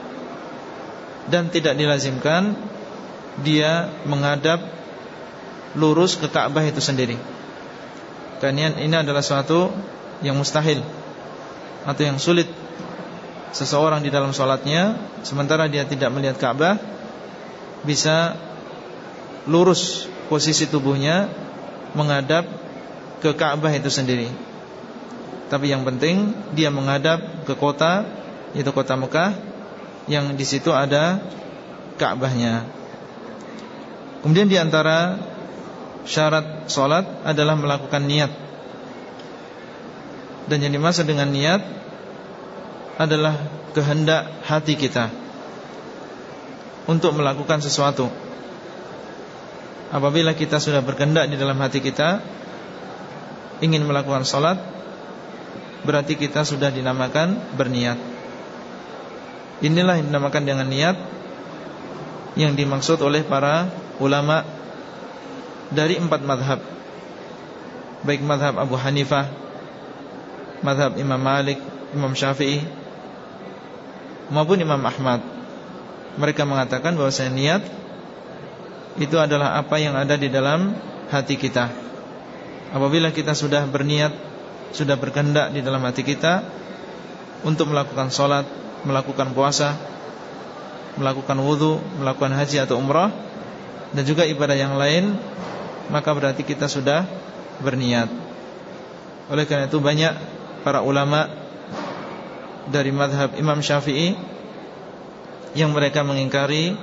dan tidak dilazimkan dia menghadap lurus ke Ka'bah itu sendiri. Karena ini adalah suatu yang mustahil atau yang sulit seseorang di dalam sholatnya sementara dia tidak melihat Ka'bah bisa lurus posisi tubuhnya menghadap ke Ka'bah itu sendiri. Tapi yang penting dia menghadap ke kota yaitu kota Mekah yang di situ ada Ka'bahnya. Kemudian di antara syarat solat adalah melakukan niat. Dan yang dimaksud dengan niat adalah kehendak hati kita untuk melakukan sesuatu. Apabila kita sudah berkehendak di dalam hati kita ingin melakukan solat, berarti kita sudah dinamakan berniat. Inilah yang dinamakan dengan niat yang dimaksud oleh para ulama dari empat madhab Baik madhab Abu Hanifah Madhab Imam Malik Imam Syafi'i Maupun Imam Ahmad Mereka mengatakan bahwa niat Itu adalah apa yang ada di dalam hati kita Apabila kita sudah berniat Sudah berkendak di dalam hati kita Untuk melakukan sholat Melakukan puasa melakukan wudhu, melakukan haji atau umrah dan juga ibadah yang lain, maka berarti kita sudah berniat. Oleh karena itu banyak para ulama dari madhab Imam Syafi'i yang mereka mengingkari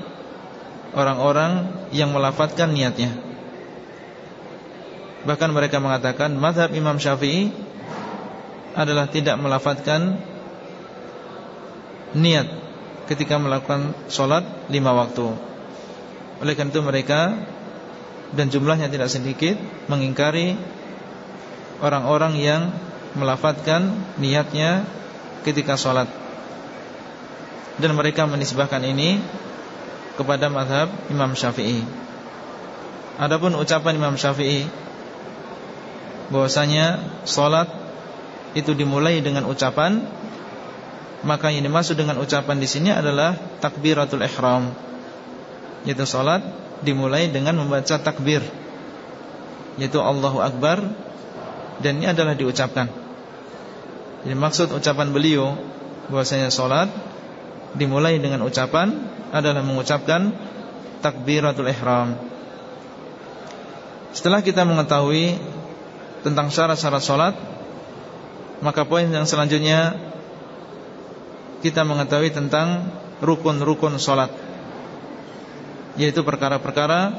orang-orang yang melafatkan niatnya. Bahkan mereka mengatakan madhab Imam Syafi'i adalah tidak melafatkan niat ketika melakukan sholat lima waktu Oleh karena itu mereka Dan jumlahnya tidak sedikit Mengingkari Orang-orang yang Melafatkan niatnya Ketika sholat Dan mereka menisbahkan ini Kepada madhab Imam Syafi'i Adapun ucapan Imam Syafi'i bahwasanya Sholat Itu dimulai dengan ucapan maka yang dimaksud dengan ucapan di sini adalah takbiratul ihram. Yaitu salat dimulai dengan membaca takbir. Yaitu Allahu Akbar dan ini adalah diucapkan. Jadi maksud ucapan beliau bahwasanya salat dimulai dengan ucapan adalah mengucapkan takbiratul ihram. Setelah kita mengetahui tentang syarat-syarat salat, maka poin yang selanjutnya kita mengetahui tentang rukun-rukun solat Yaitu perkara-perkara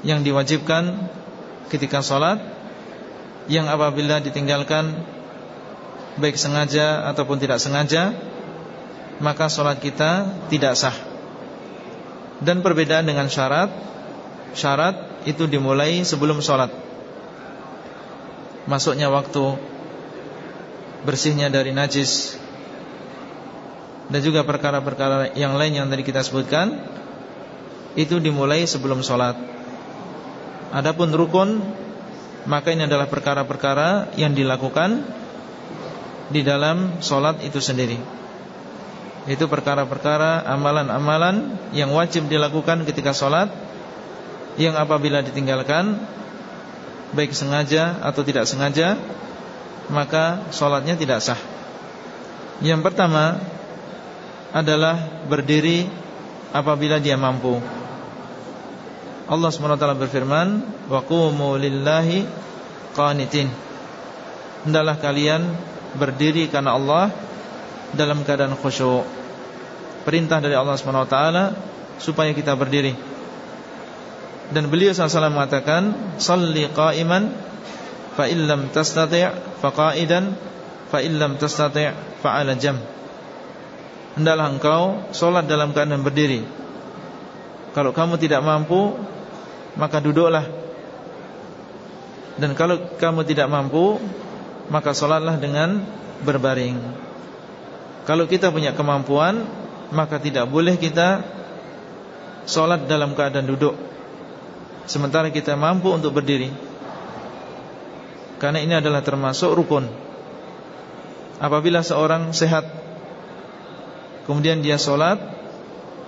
Yang diwajibkan ketika solat Yang apabila ditinggalkan Baik sengaja ataupun tidak sengaja Maka solat kita tidak sah Dan perbedaan dengan syarat Syarat itu dimulai sebelum solat Masuknya waktu Bersihnya dari najis dan juga perkara-perkara yang lain yang tadi kita sebutkan itu dimulai sebelum sholat. Adapun rukun maka ini adalah perkara-perkara yang dilakukan di dalam sholat itu sendiri. Itu perkara-perkara amalan-amalan yang wajib dilakukan ketika sholat yang apabila ditinggalkan baik sengaja atau tidak sengaja maka sholatnya tidak sah. Yang pertama adalah berdiri apabila dia mampu. Allah SWT berfirman, "Wa qumu lillahi qanitin." Hendaklah kalian berdiri karena Allah dalam keadaan khusyuk. Perintah dari Allah SWT supaya kita berdiri. Dan beliau SAW mengatakan, "Shalli qa'iman fa illam tastati' fa qa'idan fa illam tastati' fa 'ala jam'." hendaklah engkau solat dalam keadaan berdiri. Kalau kamu tidak mampu, maka duduklah. Dan kalau kamu tidak mampu, maka solatlah dengan berbaring. Kalau kita punya kemampuan, maka tidak boleh kita solat dalam keadaan duduk. Sementara kita mampu untuk berdiri. Karena ini adalah termasuk rukun. Apabila seorang sehat Kemudian dia sholat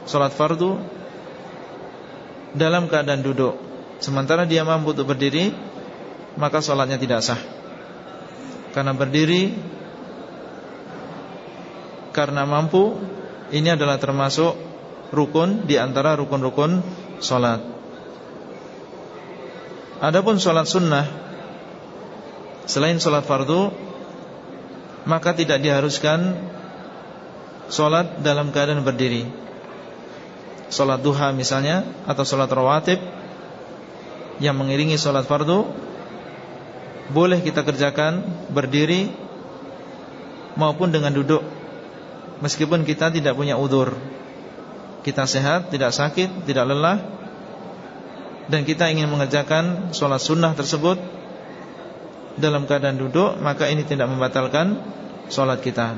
Sholat fardu Dalam keadaan duduk Sementara dia mampu untuk berdiri Maka sholatnya tidak sah Karena berdiri Karena mampu Ini adalah termasuk Rukun di antara rukun-rukun Sholat. Adapun sholat sunnah Selain sholat fardu Maka tidak diharuskan Solat dalam keadaan berdiri. Sholat duha misalnya Atau sholat rawatib Yang mengiringi sholat fardu Boleh kita kerjakan Berdiri Maupun dengan duduk. Meskipun kita tidak punya udur. Kita sehat, tidak sakit, tidak lelah. Dan kita ingin mengerjakan Sholat sunnah tersebut Dalam keadaan duduk Maka ini tidak membatalkan Sholat kita.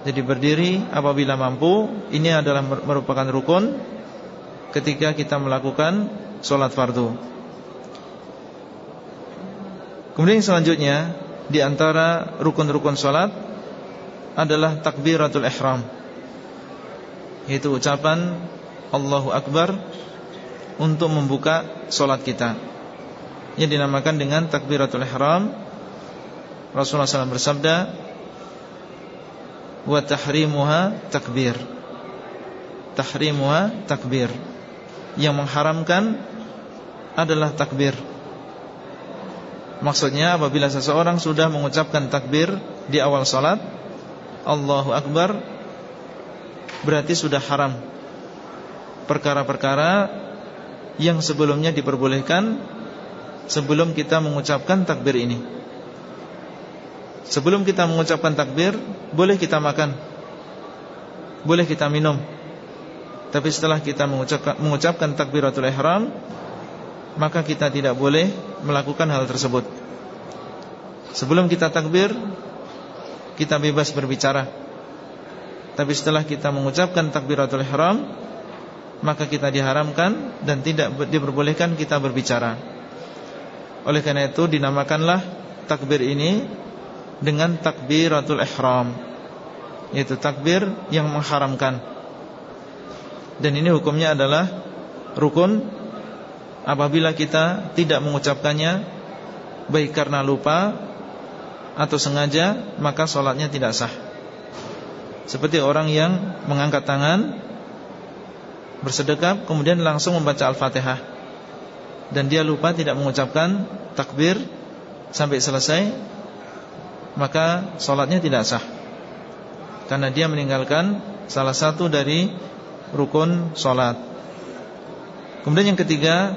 Jadi berdiri apabila mampu Ini adalah merupakan rukun Ketika kita melakukan Sholat fardu Kemudian selanjutnya Di antara rukun-rukun sholat Adalah takbiratul ihram. Yaitu ucapan Allahu Akbar Untuk membuka sholat kita. Yang dinamakan dengan takbiratul ihram. Rasulullah SAW bersabda wa tahrimuha takbir. Tahrimuha takbir. Yang mengharamkan adalah takbir maksudnya apabila seseorang sudah mengucapkan takbir di awal salat Allahu akbar berarti sudah haram. Perkara-perkara yang sebelumnya diperbolehkan sebelum kita mengucapkan takbir ini. Sebelum kita mengucapkan takbir Boleh kita makan. Boleh kita minum. Tapi setelah kita mengucapkan, mengucapkan takbiratul ihram Maka kita tidak boleh melakukan hal tersebut. Sebelum kita takbir Kita bebas berbicara. Tapi setelah kita mengucapkan takbiratul ihram Maka kita diharamkan Dan tidak diperbolehkan kita berbicara. Oleh karena itu dinamakanlah takbir ini dengan takbiratul ihram yaitu takbir yang mengharamkan. Dan ini hukumnya adalah rukun apabila kita tidak mengucapkannya baik karena lupa atau sengaja maka sholatnya tidak sah. Seperti orang yang mengangkat tangan bersedekap kemudian langsung membaca al-fatihah. Dan dia lupa tidak mengucapkan takbir sampai selesai maka sholatnya tidak sah. Karena dia meninggalkan salah satu dari rukun sholat. Kemudian yang ketiga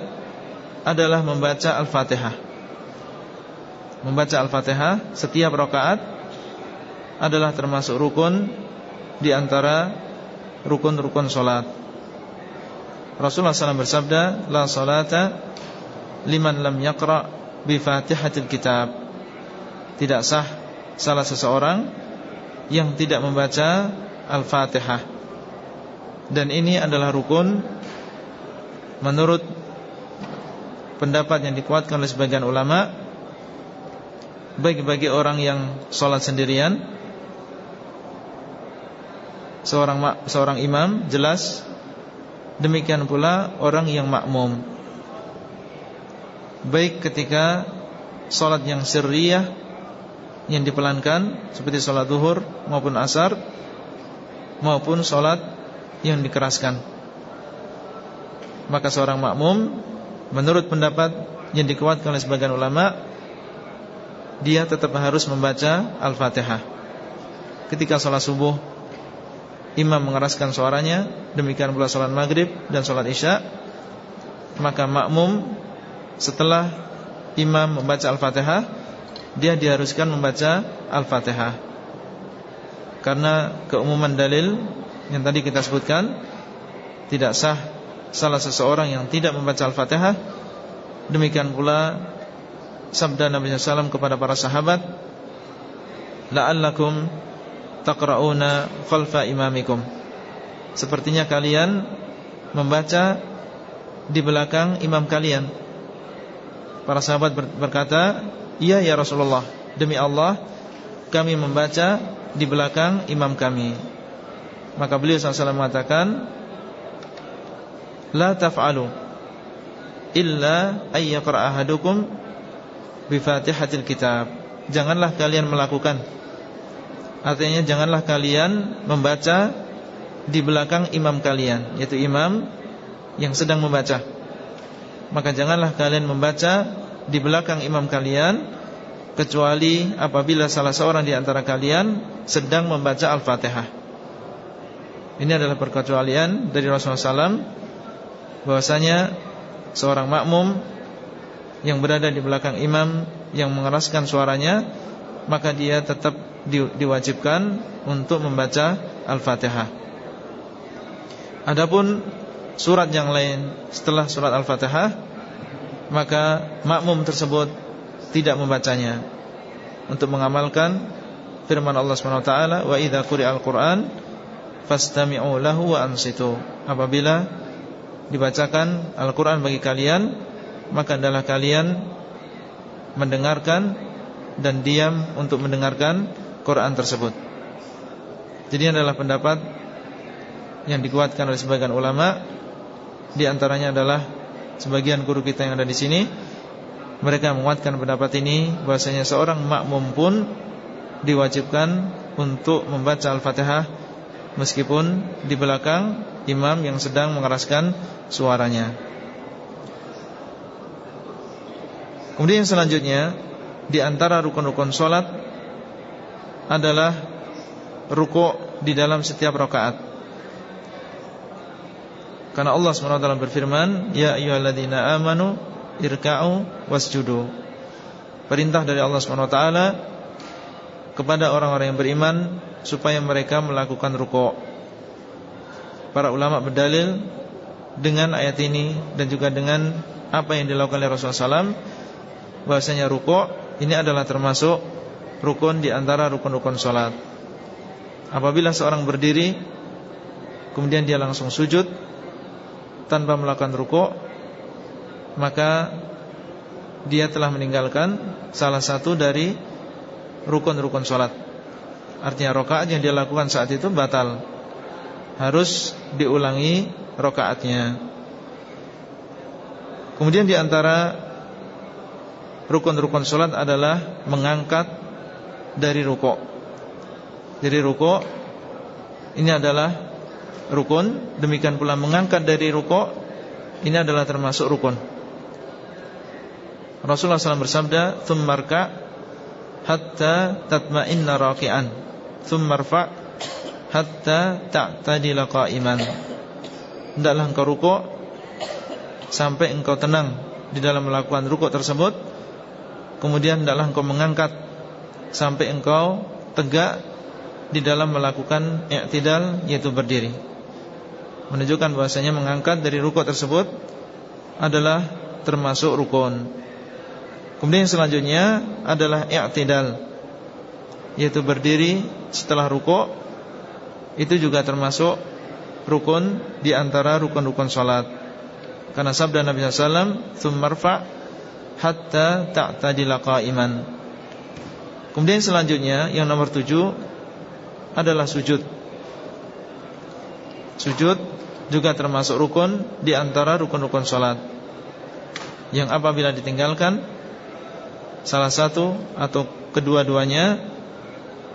adalah membaca Al-Fatihah. Membaca Al-Fatihah setiap rakaat adalah termasuk rukun di antara rukun-rukun sholat Rasulullah SAW bersabda La salata liman lam yakra bi fatihatil kitab. Tidak sah salah seseorang yang tidak membaca Al-Fatihah. Dan ini adalah rukun Menurut pendapat yang dikuatkan oleh sebagian ulama Baik bagi orang yang sholat sendirian Seorang seorang imam jelas. Demikian pula orang yang makmum. Baik ketika Sholat yang sirriyah yang dipelankan seperti sholat duhur maupun asar maupun sholat yang dikeraskan. Maka seorang makmum menurut pendapat yang dikuatkan oleh sebagian ulama dia tetap harus membaca Al-Fatihah. Ketika sholat subuh imam mengeraskan suaranya demikian pula sholat maghrib dan sholat isya maka makmum setelah imam membaca Al-Fatihah dia diharuskan membaca Al-Fatihah. Karena keumuman dalil yang tadi kita sebutkan Tidak sah salah seseorang yang tidak membaca Al-Fatihah. Demikian pula Sabda Nabi SAW kepada para sahabat La'allakum taqra'una khalfa imamikum. Sepertinya kalian membaca di belakang imam kalian. Para sahabat berkata Iya ya Rasulullah Demi Allah Kami membaca di belakang imam kami. Maka beliau SAW mengatakan La taf'alu Illa ayyaqra ahadukum Bifatihatil kitab. Janganlah kalian melakukan. Artinya janganlah kalian membaca Di belakang imam kalian Yaitu imam yang sedang membaca. Maka janganlah kalian membaca di belakang imam kalian kecuali apabila salah seorang di antara kalian sedang membaca Al-Fatihah. Ini adalah perkecualian dari Rasulullah SAW bahwasanya seorang makmum yang berada di belakang imam yang mengeraskan suaranya maka dia tetap di, diwajibkan untuk membaca Al-Fatihah. Adapun surat yang lain setelah surat Al-Fatihah maka makmum tersebut tidak membacanya untuk mengamalkan firman Allah Subhanahu wa taala wa idza quri'al Qur'an fastami'u lahu wa ansitu. Apabila dibacakan Al-Qur'an bagi kalian, maka adalah kalian mendengarkan dan diam untuk mendengarkan Quran tersebut. Jadi adalah pendapat yang dikuatkan oleh sebagian ulama di antaranya adalah sebagian guru kita yang ada di sini mereka menguatkan pendapat ini bahwasanya seorang makmum pun diwajibkan untuk membaca Al-Fatihah meskipun di belakang imam yang sedang mengeraskan suaranya. Kemudian selanjutnya di antara rukun-rukun solat adalah rukuk di dalam setiap rakaat. Karena Allah SWT berfirman, Ya ayyuhalladzina amanu irka'u wasjudu. Perintah dari Allah SWT kepada orang-orang yang beriman supaya mereka melakukan rukuk. Para ulama berdalil dengan ayat ini dan juga dengan apa yang dilakukan oleh Rasulullah SAW bahwasanya rukuk ini adalah termasuk rukun di antara rukun-rukun sholat. Apabila seorang berdiri kemudian dia langsung sujud tanpa melakukan rukuk maka dia telah meninggalkan salah satu dari rukun-rukun sholat Artinya rokaat yang dia lakukan saat itu batal Harus diulangi rokaatnya. Kemudian di antara Rukun-rukun sholat adalah Mengangkat dari rukuk. Dari rukuk Ini adalah rukun Demikian pula mengangkat dari rukuk Ini adalah termasuk rukun. Rasulullah SAW bersabda Thummarka hatta tatma'inna raqi'an thumma rfa' hatta ta'tadila qa'iman. Hendaklah engkau rukuk sampai engkau tenang di dalam melakukan rukuk tersebut. Kemudian hendaklah engkau mengangkat sampai engkau tegak di dalam melakukan i'tidal yaitu berdiri. Menunjukkan bahasanya mengangkat dari rukuk tersebut adalah termasuk rukun. Kemudian selanjutnya adalah i'tidal yaitu berdiri setelah rukuk itu juga termasuk rukun di antara rukun-rukun salat. Karena sabda Nabi sallallahu alaihi wasallam, "Tsummarfa hatta ta'tadila qa'iman." Kemudian selanjutnya yang nomor tujuh adalah sujud. Sujud juga termasuk rukun di antara rukun-rukun salat. Yang apabila ditinggalkan salah satu atau kedua-duanya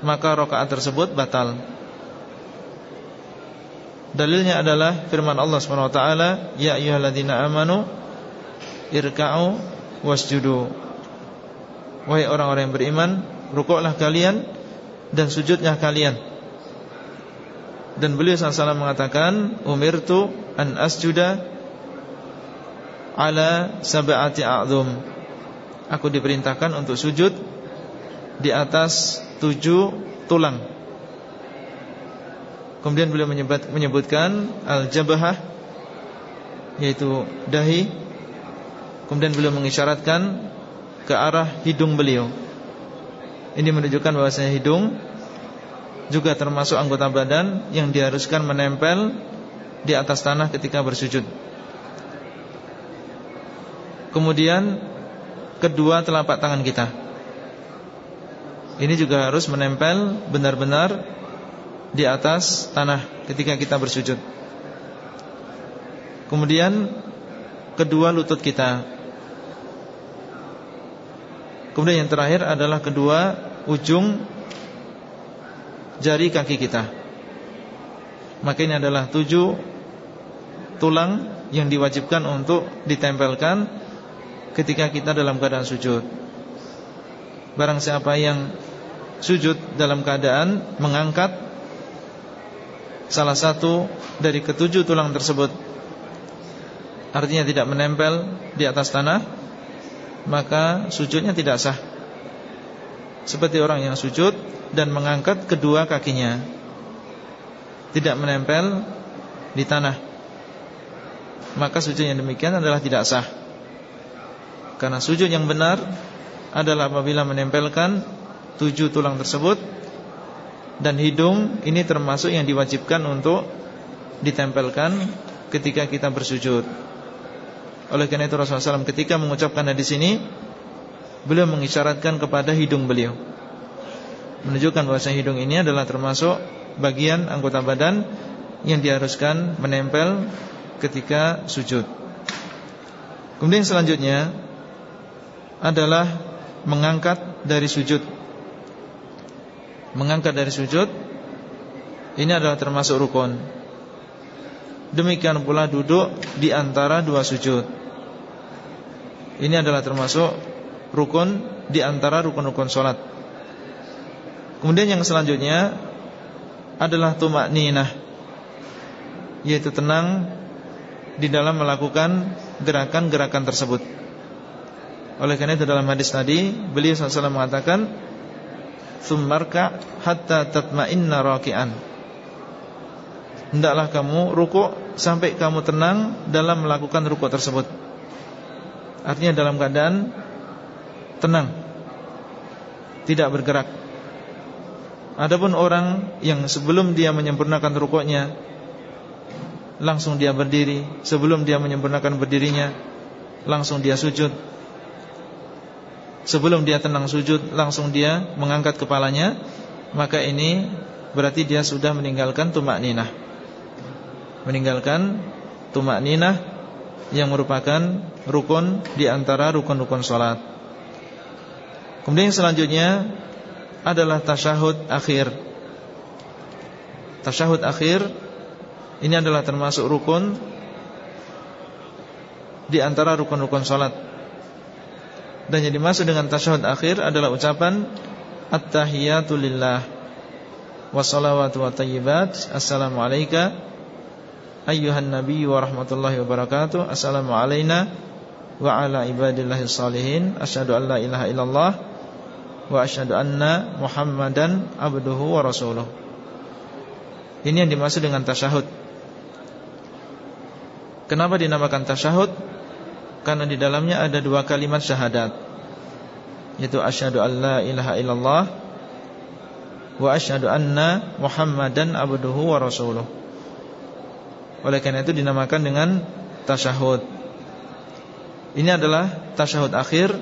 maka rakaat tersebut batal. Dalilnya adalah firman Allah SWT Ya ayyuhalladzina amanu Irka'u wasjudu. Wahai orang-orang yang beriman Rukuklah kalian Dan sujudnya kalian. Dan beliau SAW mengatakan Umirtu an asjuda Ala sab'ati a'zum. Aku diperintahkan untuk sujud Di atas tujuh tulang Kemudian beliau menyebut, menyebutkan Al-Jabahah Yaitu dahi. Kemudian beliau mengisyaratkan Ke arah hidung beliau. Ini menunjukkan bahwasanya hidung Juga termasuk anggota badan Yang diharuskan menempel Di atas tanah ketika bersujud. Kemudian kedua telapak tangan kita. Ini juga harus menempel benar-benar di atas tanah ketika kita bersujud. Kemudian kedua lutut kita. Kemudian yang terakhir adalah kedua ujung jari kaki kita. Maka ini adalah tujuh tulang yang diwajibkan untuk ditempelkan ketika kita dalam keadaan sujud Barang siapa yang sujud dalam keadaan mengangkat salah satu dari ketujuh tulang tersebut. Artinya tidak menempel di atas tanah maka sujudnya tidak sah. Seperti orang yang sujud dan mengangkat kedua kakinya. Tidak menempel di tanah. Maka sujud yang demikian adalah tidak sah. Karena sujud yang benar adalah apabila menempelkan tujuh tulang tersebut dan hidung ini termasuk yang diwajibkan untuk ditempelkan ketika kita bersujud. Oleh karena itu Rasulullah SAW ketika mengucapkan hadis ini Beliau mengisyaratkan kepada hidung beliau. Menunjukkan bahwa hidung ini adalah termasuk bagian anggota badan Yang diharuskan menempel ketika sujud. Kemudian selanjutnya Adalah mengangkat dari sujud mengangkat dari sujud ini adalah termasuk rukun. Demikian pula duduk di antara dua sujud. Ini adalah termasuk rukun di antara rukun-rukun solat. Kemudian yang selanjutnya adalah tumak ninah, yaitu tenang di dalam melakukan gerakan-gerakan tersebut. Oleh karena itu dalam hadis tadi beliau SAW mengatakan Thummarka hatta tatma'inna raki'an. Hendaklah kamu rukuk Sampai kamu tenang dalam melakukan rukuk tersebut. Artinya dalam keadaan Tenang. Tidak bergerak. Adapun orang yang sebelum dia menyempurnakan rukuknya Langsung dia berdiri. Sebelum dia menyempurnakan berdirinya Langsung dia sujud sebelum dia tenang sujud langsung dia mengangkat kepalanya maka ini berarti dia sudah meninggalkan tumak ninah. Meninggalkan tumak ninah yang merupakan rukun di antara rukun-rukun sholat kemudian selanjutnya adalah tasyahud akhir. Tasyahud akhir ini adalah termasuk rukun di antara rukun-rukun sholat dan yang dimaksud dengan tasyahud akhir adalah ucapan At-tahiyatu lillah Wassalawatu wa tayyibat. Assalamu alayka Ayyuhan nabi wa rahmatullahi wa barakatuh. Assalamu alayna Wa ala ibadillahi salihin. Asyadu an la ilaha illallah Wa asyadu anna muhammadan Abduhu wa rasuluh. Ini yang dimaksud dengan tasyahud. Kenapa dinamakan tasyahud? Karena di dalamnya ada dua kalimat syahadat. Yaitu asyhadu alla ilaha illallah wa asyhadu anna muhammadan abduhu wa rasuluh. Oleh karena itu dinamakan dengan tasyahud. Ini adalah tasyahud akhir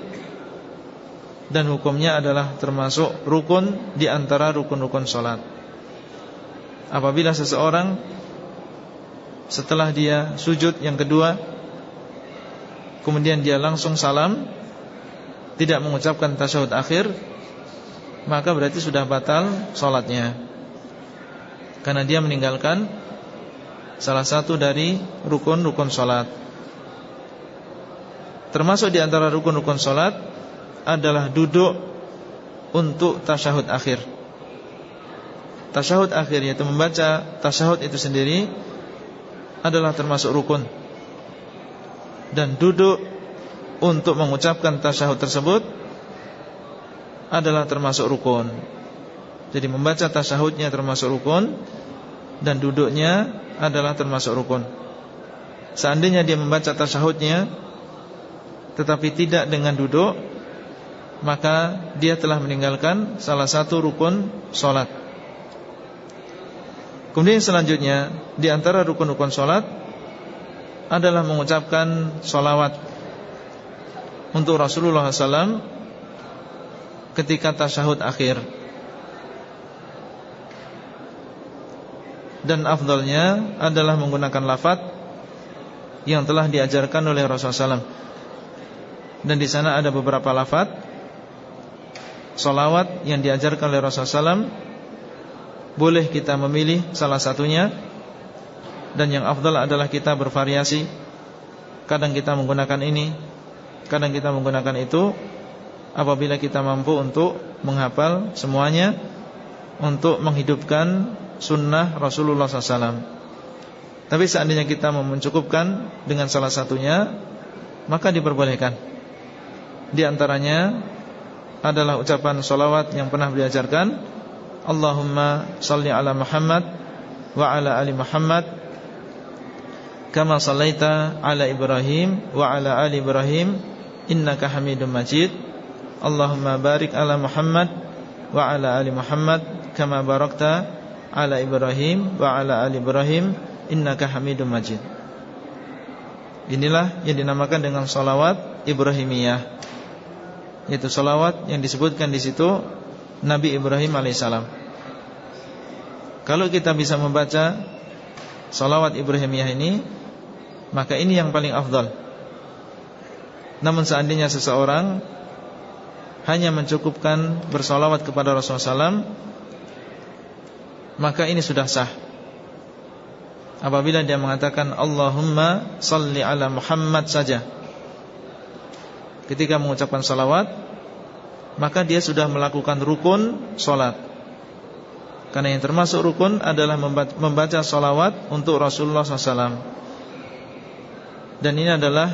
dan hukumnya adalah termasuk rukun di antara rukun-rukun solat. Apabila seseorang setelah dia sujud yang kedua kemudian dia langsung salam tidak mengucapkan tasyahud akhir maka berarti sudah batal sholatnya. Karena dia meninggalkan salah satu dari rukun-rukun sholat. Termasuk di antara rukun-rukun sholat adalah duduk untuk tasyahud akhir. Tasyahud akhir yaitu membaca tasyahud itu sendiri adalah termasuk rukun dan duduk untuk mengucapkan tasyahud tersebut adalah termasuk rukun. Jadi membaca tasyahudnya termasuk rukun dan duduknya adalah termasuk rukun. Seandainya dia membaca tasyahudnya tetapi tidak dengan duduk, maka dia telah meninggalkan salah satu rukun solat. Kemudian selanjutnya di antara rukun-rukun solat adalah mengucapkan solawat untuk Rasulullah SAW ketika tasyahud akhir. Dan afdalnya adalah menggunakan lafaz yang telah diajarkan oleh Rasulullah SAW. Dan di sana ada beberapa lafaz solawat yang diajarkan oleh Rasulullah SAW. Boleh kita memilih salah satunya dan yang afdal adalah kita bervariasi. Kadang kita menggunakan ini Kadang kita menggunakan itu. Apabila kita mampu untuk menghafal semuanya Untuk menghidupkan sunnah Rasulullah SAW Tapi seandainya kita mencukupkan dengan salah satunya Maka diperbolehkan. Di antaranya adalah ucapan solawat yang pernah diajarkan Allahumma salli ala Muhammad Wa ala ali Muhammad Kama sallaita ala Ibrahim Wa ala ali Ibrahim Innaka hamidun majid. Allahumma barik ala Muhammad Wa ala ali Muhammad Kama barakta ala Ibrahim Wa ala ali Ibrahim Innaka hamidun majid. Inilah yang dinamakan dengan salawat Ibrahimiyah Yaitu salawat yang disebutkan di situ Nabi Ibrahim alaihissalam. Kalau kita bisa membaca Salawat Ibrahimiyah ini Maka ini yang paling afdal. Namun seandainya seseorang Hanya mencukupkan bersalawat kepada Rasulullah SAW Maka ini sudah sah. Apabila dia mengatakan Allahumma salli ala Muhammad saja. Ketika mengucapkan salawat maka dia sudah melakukan rukun solat karena yang termasuk rukun adalah membaca salawat untuk Rasulullah SAW dan ini adalah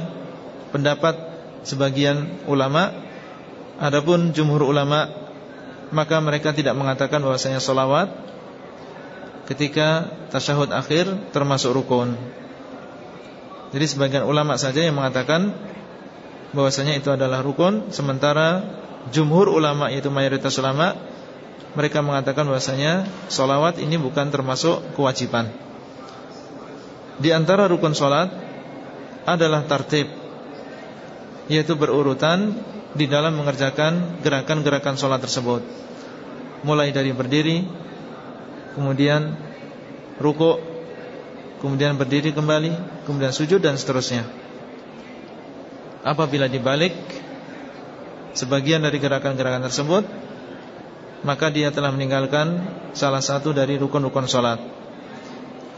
pendapat sebagian ulama adapun jumhur ulama maka mereka tidak mengatakan bahwasanya salawat ketika tasyahud akhir termasuk rukun. Jadi sebagian ulama saja yang mengatakan bahwasanya itu adalah rukun, sementara jumhur ulama yaitu mayoritas ulama mereka mengatakan bahwasanya solawat ini bukan termasuk kewajiban. Di antara rukun solat adalah tartib, yaitu berurutan di dalam mengerjakan gerakan-gerakan solat tersebut, mulai dari berdiri, kemudian ruku, kemudian berdiri kembali, kemudian sujud dan seterusnya. Apabila dibalik sebagian dari gerakan-gerakan tersebut, maka dia telah meninggalkan salah satu dari rukun-rukun solat.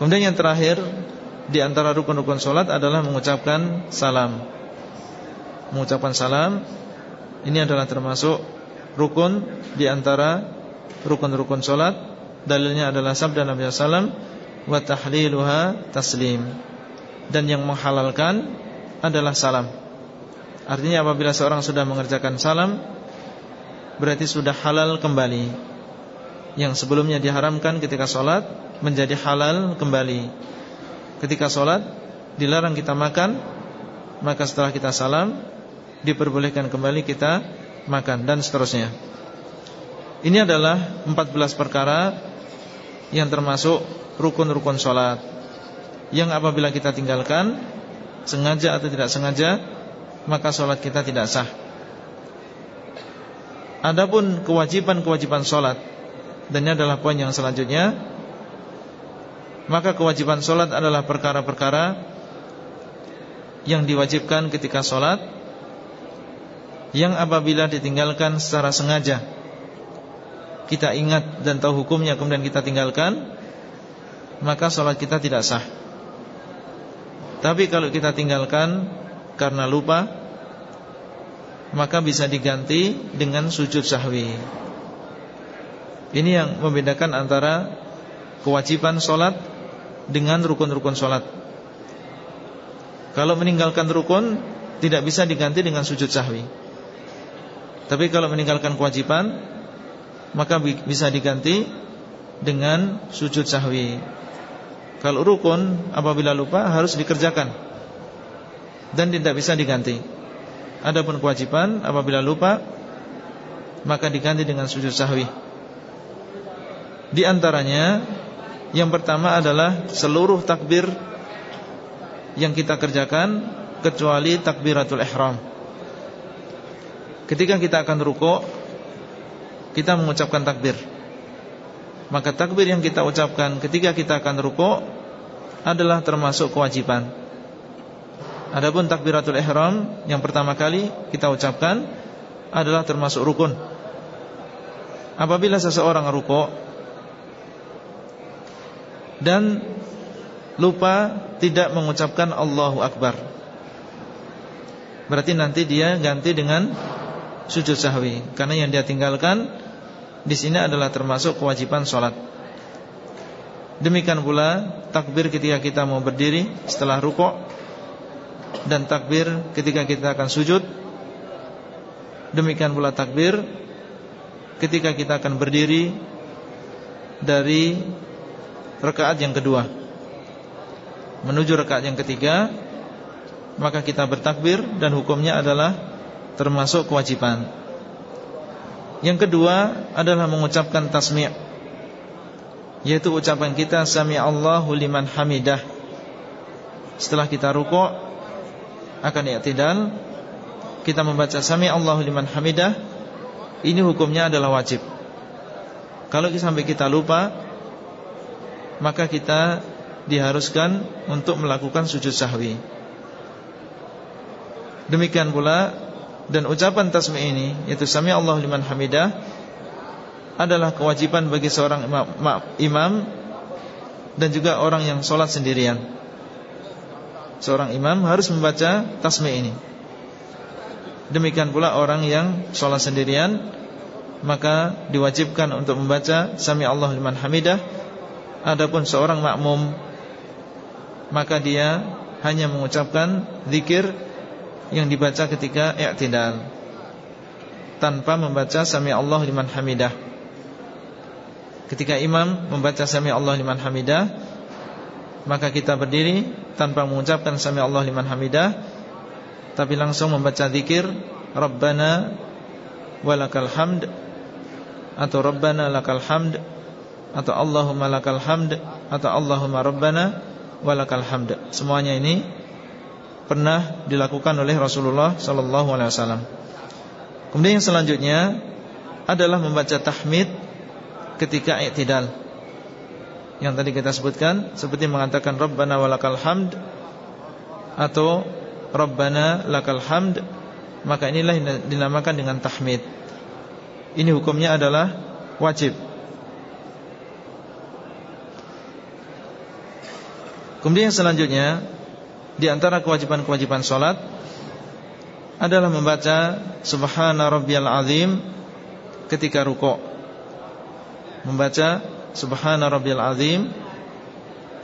Kemudian yang terakhir di antara rukun-rukun solat adalah mengucapkan salam. Mengucapkan salam ini adalah termasuk rukun di antara rukun-rukun solat Dalilnya adalah sabda Nabi SAW Wa tahliluha taslim. Dan yang menghalalkan adalah salam. Artinya apabila seorang sudah mengerjakan salam Berarti sudah halal kembali. Yang sebelumnya diharamkan ketika sholat Menjadi halal kembali Ketika sholat Dilarang kita makan Maka setelah kita salam Diperbolehkan kembali kita makan Dan seterusnya. Ini adalah 14 perkara yang termasuk rukun-rukun sholat. Yang apabila kita tinggalkan Sengaja atau tidak sengaja Maka sholat kita tidak sah. Adapun kewajiban-kewajiban sholat Dan ini adalah poin yang selanjutnya Maka kewajiban sholat adalah perkara-perkara Yang diwajibkan ketika sholat Yang apabila ditinggalkan secara sengaja. Kita ingat dan tahu hukumnya kemudian kita tinggalkan maka sholat kita tidak sah. Tapi kalau kita tinggalkan karena lupa maka bisa diganti dengan sujud sahwi. Ini yang membedakan antara kewajiban sholat dengan rukun-rukun sholat kalau meninggalkan rukun tidak bisa diganti dengan sujud sahwi tapi kalau meninggalkan kewajiban maka bisa diganti dengan sujud sahwi. Kalau rukun apabila lupa harus dikerjakan dan tidak bisa diganti. Adapun kewajiban apabila lupa maka diganti dengan sujud sahwi. Di antaranya yang pertama adalah seluruh takbir yang kita kerjakan kecuali takbiratul ihram. Ketika kita akan rukuk kita mengucapkan takbir. Maka takbir yang kita ucapkan ketika kita akan rukuk Adalah termasuk kewajiban. Adapun takbiratul ihram Yang pertama kali kita ucapkan Adalah termasuk rukun. Apabila seseorang rukuk Dan Lupa tidak mengucapkan Allahu Akbar. Berarti nanti dia ganti dengan Sujud sahwi. Karena yang dia tinggalkan di sini adalah termasuk kewajiban sholat. Demikian pula takbir ketika kita mau berdiri setelah rukuk dan takbir ketika kita akan sujud. Demikian pula takbir ketika kita akan berdiri dari rakaat yang kedua menuju rakaat yang ketiga maka kita bertakbir dan hukumnya adalah termasuk kewajiban. Yang kedua adalah mengucapkan tasmi' yaitu ucapan kita sami Allahu liman hamidah. Setelah kita rukuk akan i'tidal kita membaca sami Allahu liman hamidah ini hukumnya adalah wajib. Kalau sampai kita lupa maka kita diharuskan untuk melakukan sujud sahwi. Demikian pula dan ucapan tasmi ini yaitu sami Allah liman hamidah adalah kewajiban bagi seorang imam, dan juga orang yang sholat sendirian. Seorang imam harus membaca tasmi ini. Demikian pula orang yang sholat sendirian maka diwajibkan untuk membaca sami Allah liman hamidah. Adapun seorang makmum maka dia hanya mengucapkan zikir yang dibaca ketika i'tidal tanpa membaca sami Allah liman hamidah. Ketika imam membaca sami Allah liman hamidah, maka kita berdiri tanpa mengucapkan sami Allah liman hamidah tapi langsung membaca zikir Rabbana walakal hamd atau Rabbana lakal hamd atau Allahumma lakal hamd atau Allahumma Rabbana walakal hamd. Semuanya ini pernah dilakukan oleh Rasulullah sallallahu alaihi wasallam. Kemudian yang selanjutnya adalah membaca tahmid ketika i'tidal. Yang tadi kita sebutkan seperti mengatakan Rabbana walakal hamd atau Rabbana lakal hamd, maka inilah dinamakan dengan tahmid. Ini hukumnya adalah wajib. Kemudian yang selanjutnya Di antara kewajiban-kewajiban sholat Adalah membaca Subhana Rabbiyal Azim Ketika rukuk Membaca Subhana Rabbiyal Azim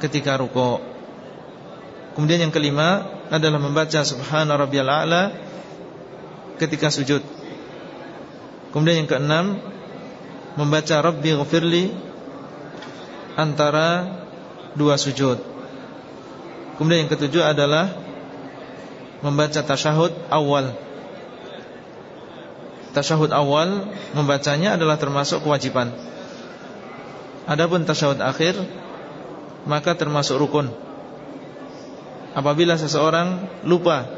Ketika rukuk Kemudian yang kelima Adalah membaca Subhana Rabbiyal A'la Ketika sujud. Kemudian yang keenam Membaca Rabbi Ghafirli Antara Dua sujud Kemudian yang ketujuh adalah Membaca tasyahud awal. Tasyahud awal Membacanya adalah termasuk kewajiban. Adapun tasyahud akhir Maka termasuk rukun. Apabila seseorang lupa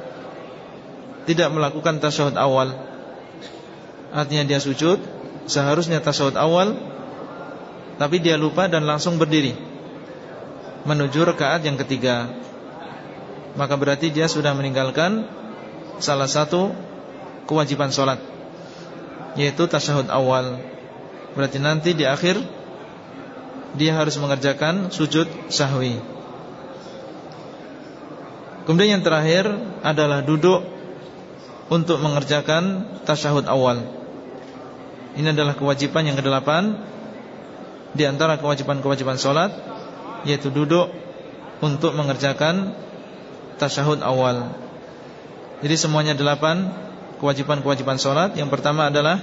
Tidak melakukan tasyahud awal Artinya dia sujud Seharusnya tasyahud awal Tapi dia lupa dan langsung berdiri Menuju rekaat yang ketiga maka berarti dia sudah meninggalkan salah satu kewajiban sholat yaitu tasyahud awal. Berarti nanti di akhir dia harus mengerjakan sujud sahwi. Kemudian yang terakhir adalah duduk untuk mengerjakan tasyahud awal. Ini adalah kewajiban yang kedelapan di antara kewajiban-kewajiban sholat yaitu duduk untuk mengerjakan tasyahud awal. Jadi semuanya delapan Kewajiban-kewajiban sholat. Yang pertama adalah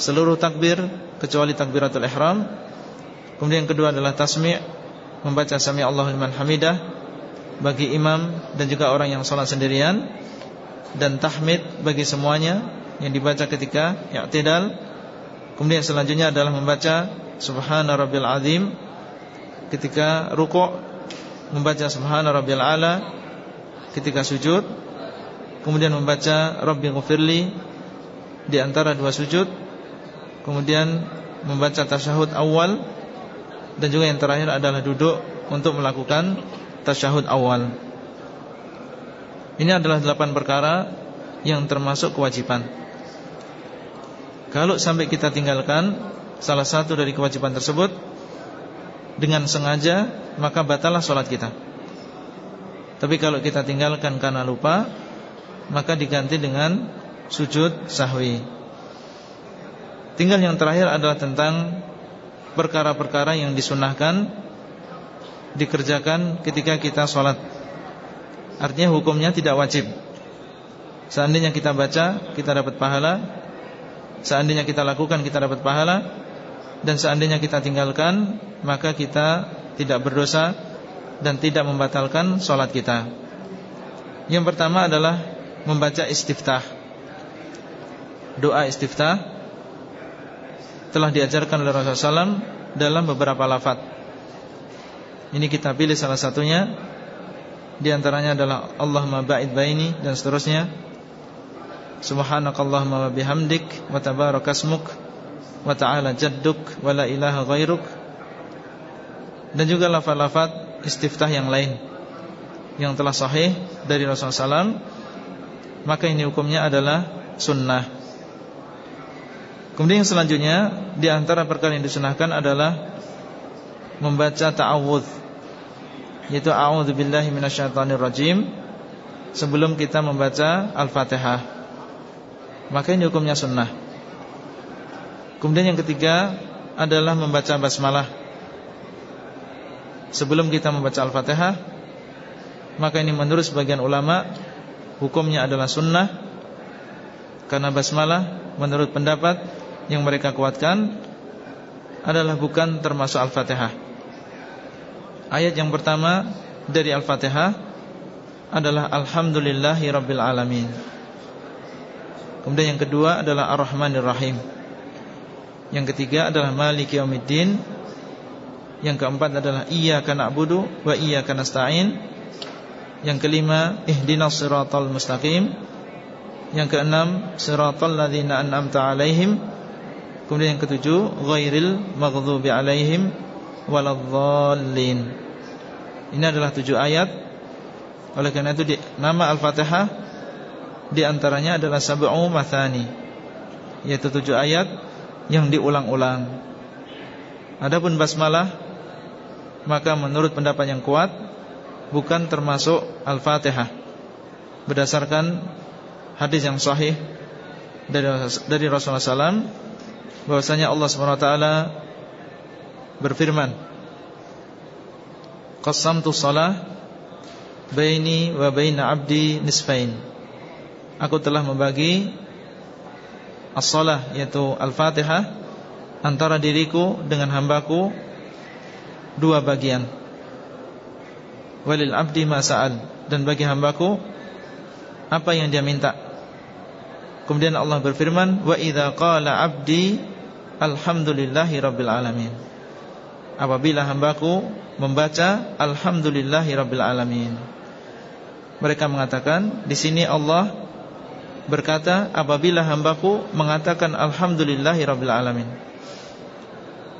Seluruh takbir Kecuali takbiratul ihram. Kemudian yang kedua adalah tasmi' Membaca sami Allah liman hamidah Bagi imam dan juga orang yang sholat sendirian. Dan tahmid bagi semuanya Yang dibaca ketika Ya'tidal Kemudian selanjutnya adalah membaca Subhana Rabbil Azim Ketika rukuk Membaca Subhana Rabbil Ala ketika sujud Kemudian membaca Rabbi ghafirli Di antara dua sujud Kemudian membaca tasyahud awal Dan juga yang terakhir adalah duduk Untuk melakukan tasyahud awal. Ini adalah delapan perkara Yang termasuk kewajiban. Kalau sampai kita tinggalkan Salah satu dari kewajiban tersebut Dengan sengaja Maka batalah sholat kita tapi kalau kita tinggalkan karena lupa Maka diganti dengan sujud sahwi. Tinggal yang terakhir adalah tentang Perkara-perkara yang disunahkan dikerjakan ketika kita sholat. Artinya hukumnya tidak wajib. Seandainya kita baca Kita dapat pahala. Seandainya kita lakukan kita dapat pahala. Dan seandainya kita tinggalkan Maka kita tidak berdosa Dan tidak membatalkan sholat kita. Yang pertama adalah Membaca istiftah. Doa istiftah Telah diajarkan oleh Rasulullah SAW Dalam beberapa lafad ini kita pilih salah satunya. Di antaranya adalah Allahumma ba'id baini dan seterusnya. Subhanakallahumma bihamdik Wa tabarakasmuk Wa ta'ala jadduk Wa la ilaha ghairuk. Dan juga lafad-lafad istiftah yang lain Yang telah sahih dari Rasulullah SAW Maka ini hukumnya adalah sunnah Kemudian yang selanjutnya Di antara perkara yang disunahkan adalah Membaca ta'awudh yaitu a'udzubillahi minasyaitonirrajim sebelum kita membaca Al-Fatihah. Maka ini hukumnya sunnah. Kemudian yang ketiga adalah membaca basmalah. Sebelum kita membaca Al-Fatihah, maka ini menurut sebagian ulama hukumnya adalah sunnah karena basmalah menurut pendapat yang mereka kuatkan adalah bukan termasuk Al-Fatihah. Ayat yang pertama dari Al-Fatihah adalah Alhamdulillahi Rabbil Alamin. Kemudian yang kedua adalah Ar-Rahmanir Rahim. Yang ketiga adalah Maliki Yawmiddin Yang keempat adalah Iyaka na'budu wa iyaka nasta'in Yang kelima Ihdinas siratal mustaqim Yang keenam Siratal ladhina an'amta alaihim Kemudian yang ketujuh Ghairil maghdubi alaihim waladhdallin. Ini adalah tujuh ayat. Oleh karena itu di, nama Al-Fatihah di antaranya adalah sab'u mathani, yaitu tujuh ayat yang diulang-ulang. Adapun basmalah maka menurut pendapat yang kuat bukan termasuk Al-Fatihah. Berdasarkan hadis yang sahih dari dari Rasulullah SAW bahwasanya Allah taala berfirman Qasamtu salah Baini wa baina abdi nisfain Aku telah membagi As-salah yaitu Al-Fatihah Antara diriku dengan hambaku Dua bagian Walil abdi masa'al Dan bagi hambaku Apa yang dia minta Kemudian Allah berfirman Wa idha qala abdi Alhamdulillahi rabbil alamin apabila hambaku membaca alhamdulillahi rabbil alamin. Mereka mengatakan di sini Allah berkata apabila hambaku mengatakan alhamdulillahi rabbil alamin.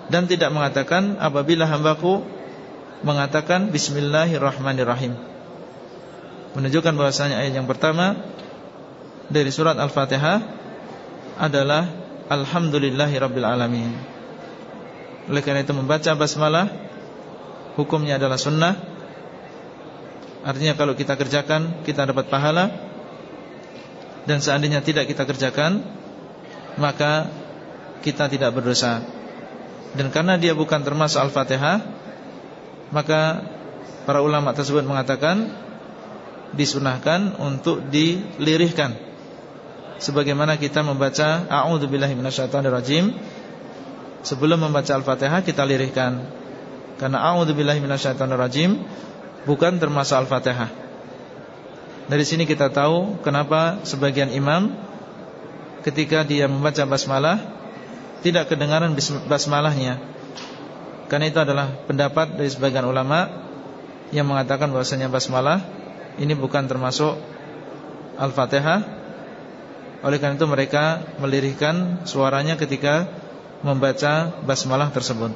Dan tidak mengatakan apabila hambaku mengatakan bismillahirrahmanirrahim. Menunjukkan bahwasanya ayat yang pertama dari surat Al-Fatihah adalah alhamdulillahi rabbil alamin. Oleh karena itu membaca basmalah Hukumnya adalah sunnah Artinya kalau kita kerjakan Kita dapat pahala Dan seandainya tidak kita kerjakan Maka Kita tidak berdosa Dan karena dia bukan termasuk Al-Fatihah Maka Para ulama tersebut mengatakan Disunahkan untuk dilirihkan. Sebagaimana kita membaca A'udzubillahi minasyaitonirrajim Sebelum membaca Al-Fatihah kita lirihkan. Karena a'udzubillahi minasyaitonirrajim bukan termasuk Al-Fatihah. Dari sini kita tahu kenapa sebagian imam ketika dia membaca basmalah tidak kedengaran basmalahnya. Karena itu adalah pendapat dari sebagian ulama yang mengatakan bahwasanya basmalah ini bukan termasuk Al-Fatihah. Oleh karena itu mereka melirihkan suaranya ketika membaca basmalah tersebut.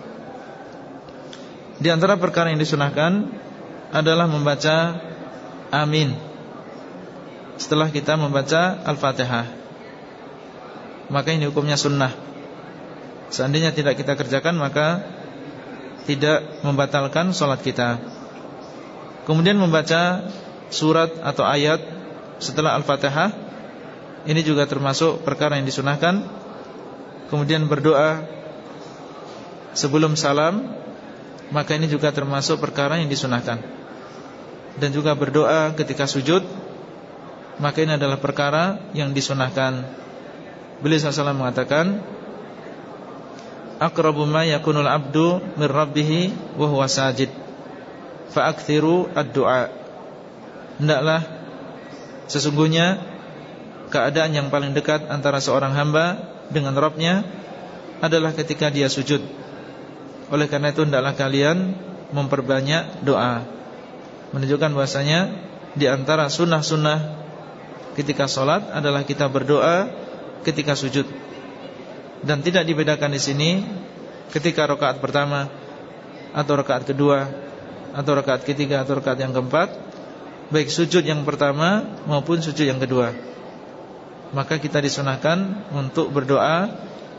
Di antara perkara yang disunahkan adalah membaca amin setelah kita membaca Al-Fatihah. Maka ini hukumnya sunnah. Seandainya tidak kita kerjakan maka tidak membatalkan sholat kita. Kemudian membaca surat atau ayat setelah Al-Fatihah ini juga termasuk perkara yang disunahkan. Kemudian berdoa sebelum salam Maka ini juga termasuk perkara yang disunahkan. Dan juga berdoa ketika sujud Maka ini adalah perkara yang disunahkan. Beliau SAW mengatakan Akrabu ma yakunul abdu min rabbihi wa huwa sajid Fa'akthiru ad-du'a Hendaklah Sesungguhnya Keadaan yang paling dekat antara seorang hamba Dengan Rabbnya Adalah ketika dia sujud. Oleh karena itu hendaklah kalian Memperbanyak doa. Menunjukkan bahasanya Di antara sunnah-sunnah Ketika sholat adalah kita berdoa Ketika sujud Dan tidak dibedakan di sini Ketika rakaat pertama Atau rakaat kedua Atau rakaat ketiga atau rakaat yang keempat baik sujud yang pertama maupun sujud yang kedua. Maka kita disunahkan untuk berdoa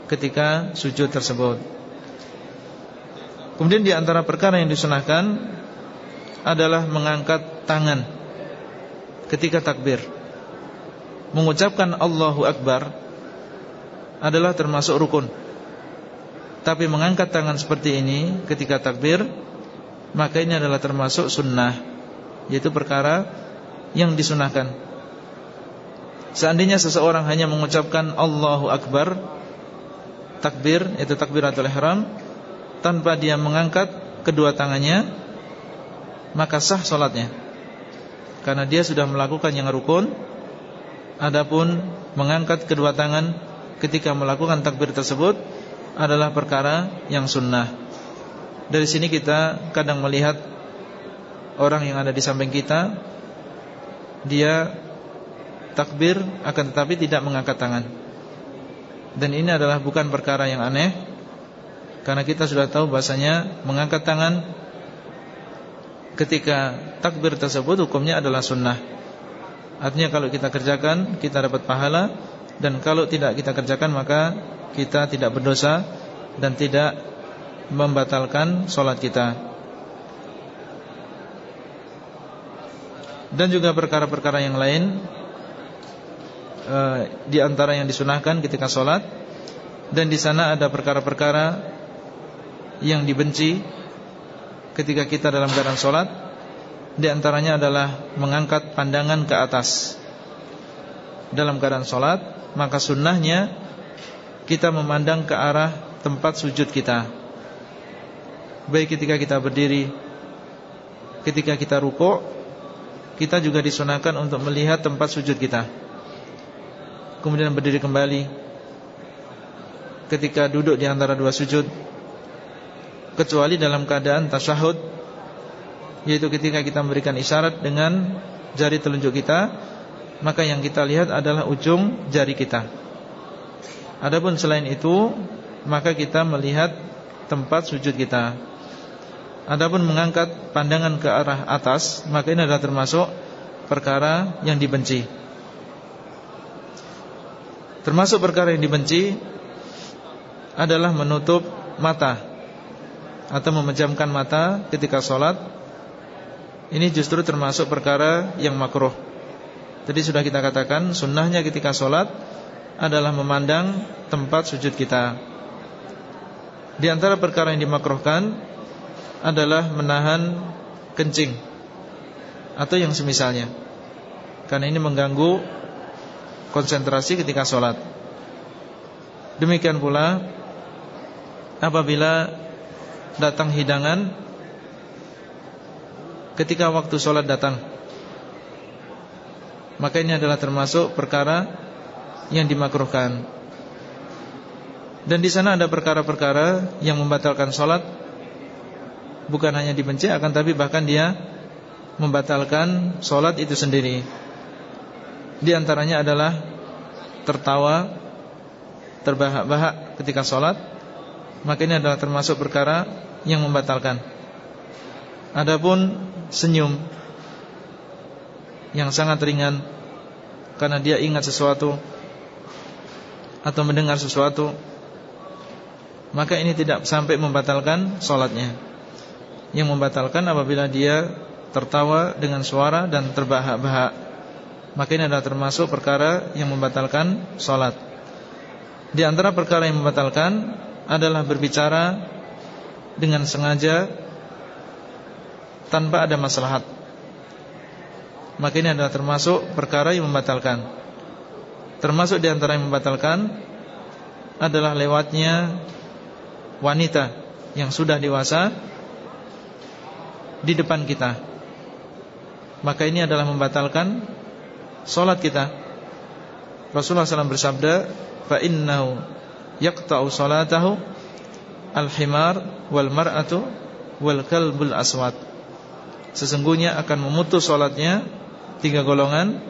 ketika sujud tersebut. Kemudian di antara perkara yang disunahkan adalah mengangkat tangan ketika takbir. Mengucapkan Allahu Akbar adalah termasuk rukun. Tapi mengangkat tangan seperti ini ketika takbir maka ini adalah termasuk sunnah yaitu perkara yang disunahkan. Seandainya seseorang hanya mengucapkan Allahu Akbar takbir yaitu takbiratul ihram tanpa dia mengangkat kedua tangannya maka sah solatnya karena dia sudah melakukan yang rukun adapun mengangkat kedua tangan ketika melakukan takbir tersebut adalah perkara yang sunnah. Dari sini kita kadang melihat orang yang ada di samping kita Dia takbir akan tetapi tidak mengangkat tangan. Dan ini adalah bukan perkara yang aneh Karena kita sudah tahu bahasanya Mengangkat tangan Ketika takbir tersebut Hukumnya adalah sunnah. Artinya kalau kita kerjakan Kita dapat pahala Dan kalau tidak kita kerjakan Maka kita tidak berdosa Dan tidak membatalkan sholat kita. Dan juga perkara-perkara yang lain e, di antara yang disunahkan ketika sholat dan di sana ada perkara-perkara yang dibenci ketika kita dalam keadaan sholat di antaranya adalah mengangkat pandangan ke atas dalam keadaan sholat maka sunnahnya kita memandang ke arah tempat sujud kita. Baik ketika kita berdiri ketika kita rukuk kita juga disunahkan untuk melihat tempat sujud kita. Kemudian berdiri kembali. Ketika duduk di antara dua sujud Kecuali dalam keadaan tasyahud Yaitu ketika kita memberikan isyarat dengan jari telunjuk kita Maka yang kita lihat adalah ujung jari kita. Adapun selain itu Maka kita melihat tempat sujud kita. Adapun mengangkat pandangan ke arah atas Maka ini adalah termasuk perkara yang dibenci. Termasuk perkara yang dibenci Adalah menutup mata Atau memejamkan mata ketika sholat. Ini justru termasuk perkara yang makruh Tadi sudah kita katakan Sunnahnya ketika sholat Adalah memandang tempat sujud kita Di antara perkara yang dimakruhkan adalah menahan kencing atau yang semisalnya. Karena ini mengganggu konsentrasi ketika sholat. Demikian pula apabila datang hidangan ketika waktu sholat datang. Maka ini adalah termasuk perkara yang dimakruhkan. Dan di sana ada perkara-perkara yang membatalkan sholat bukan hanya dibenci akan tapi bahkan dia membatalkan sholat itu sendiri. Di antaranya adalah tertawa, terbahak-bahak ketika sholat, maka ini adalah termasuk perkara yang membatalkan. Adapun senyum yang sangat ringan karena dia ingat sesuatu atau mendengar sesuatu, maka ini tidak sampai membatalkan sholatnya. Yang membatalkan apabila dia tertawa dengan suara dan terbahak-bahak. Maka ini adalah termasuk perkara yang membatalkan sholat. Di antara perkara yang membatalkan adalah berbicara dengan sengaja tanpa ada maslahat Maka ini adalah termasuk perkara yang membatalkan. Termasuk di antara yang membatalkan Adalah lewatnya Wanita Yang sudah dewasa Di depan kita. Maka ini adalah membatalkan Solat kita. Rasulullah SAW bersabda Fa innahu yaqta'u salatahu Al-himar wal mar'atu wal kalbul aswad. Sesungguhnya akan memutus solatnya Tiga golongan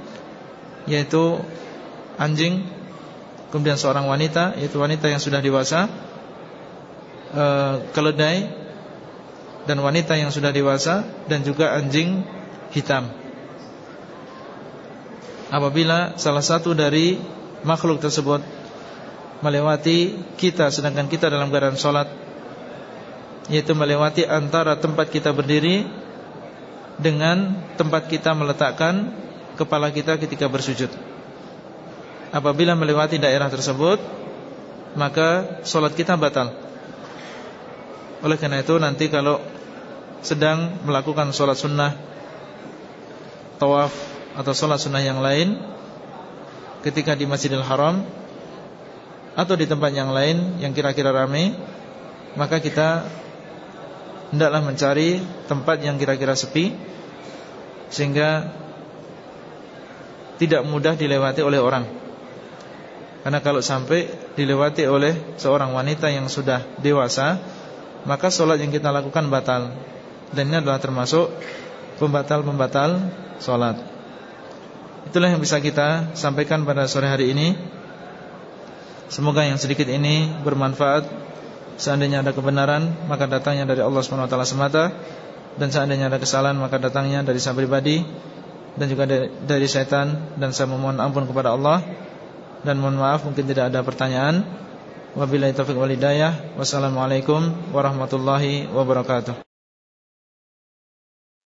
Yaitu Anjing Kemudian seorang wanita Yaitu wanita yang sudah dewasa e, Keledai Dan wanita yang sudah dewasa Dan juga anjing hitam. Apabila salah satu dari Makhluk tersebut Melewati kita Sedangkan kita dalam keadaan solat yaitu melewati antara tempat kita berdiri dengan tempat kita meletakkan kepala kita ketika bersujud. Apabila melewati daerah tersebut, maka solat kita batal. Oleh karena itu nanti kalau sedang melakukan solat sunnah, tawaf atau solat sunnah yang lain, ketika di Masjidil Haram atau di tempat yang lain yang kira-kira ramai, maka kita hendaklah mencari tempat yang kira-kira sepi sehingga tidak mudah dilewati oleh orang. Karena kalau sampai dilewati oleh seorang wanita yang sudah dewasa, maka sholat yang kita lakukan batal. Dan ini adalah termasuk pembatal-pembatal sholat. Itulah yang bisa kita sampaikan pada sore hari ini. Semoga yang sedikit ini bermanfaat Seandainya ada kebenaran Maka datangnya dari Allah SWT semata. Dan seandainya ada kesalahan Maka datangnya dari saya pribadi Dan juga dari, setan. Dan saya memohon ampun kepada Allah. Dan mohon maaf mungkin tidak ada pertanyaan. Wabillahi taufiq walidayah Wassalamualaikum warahmatullahi wabarakatuh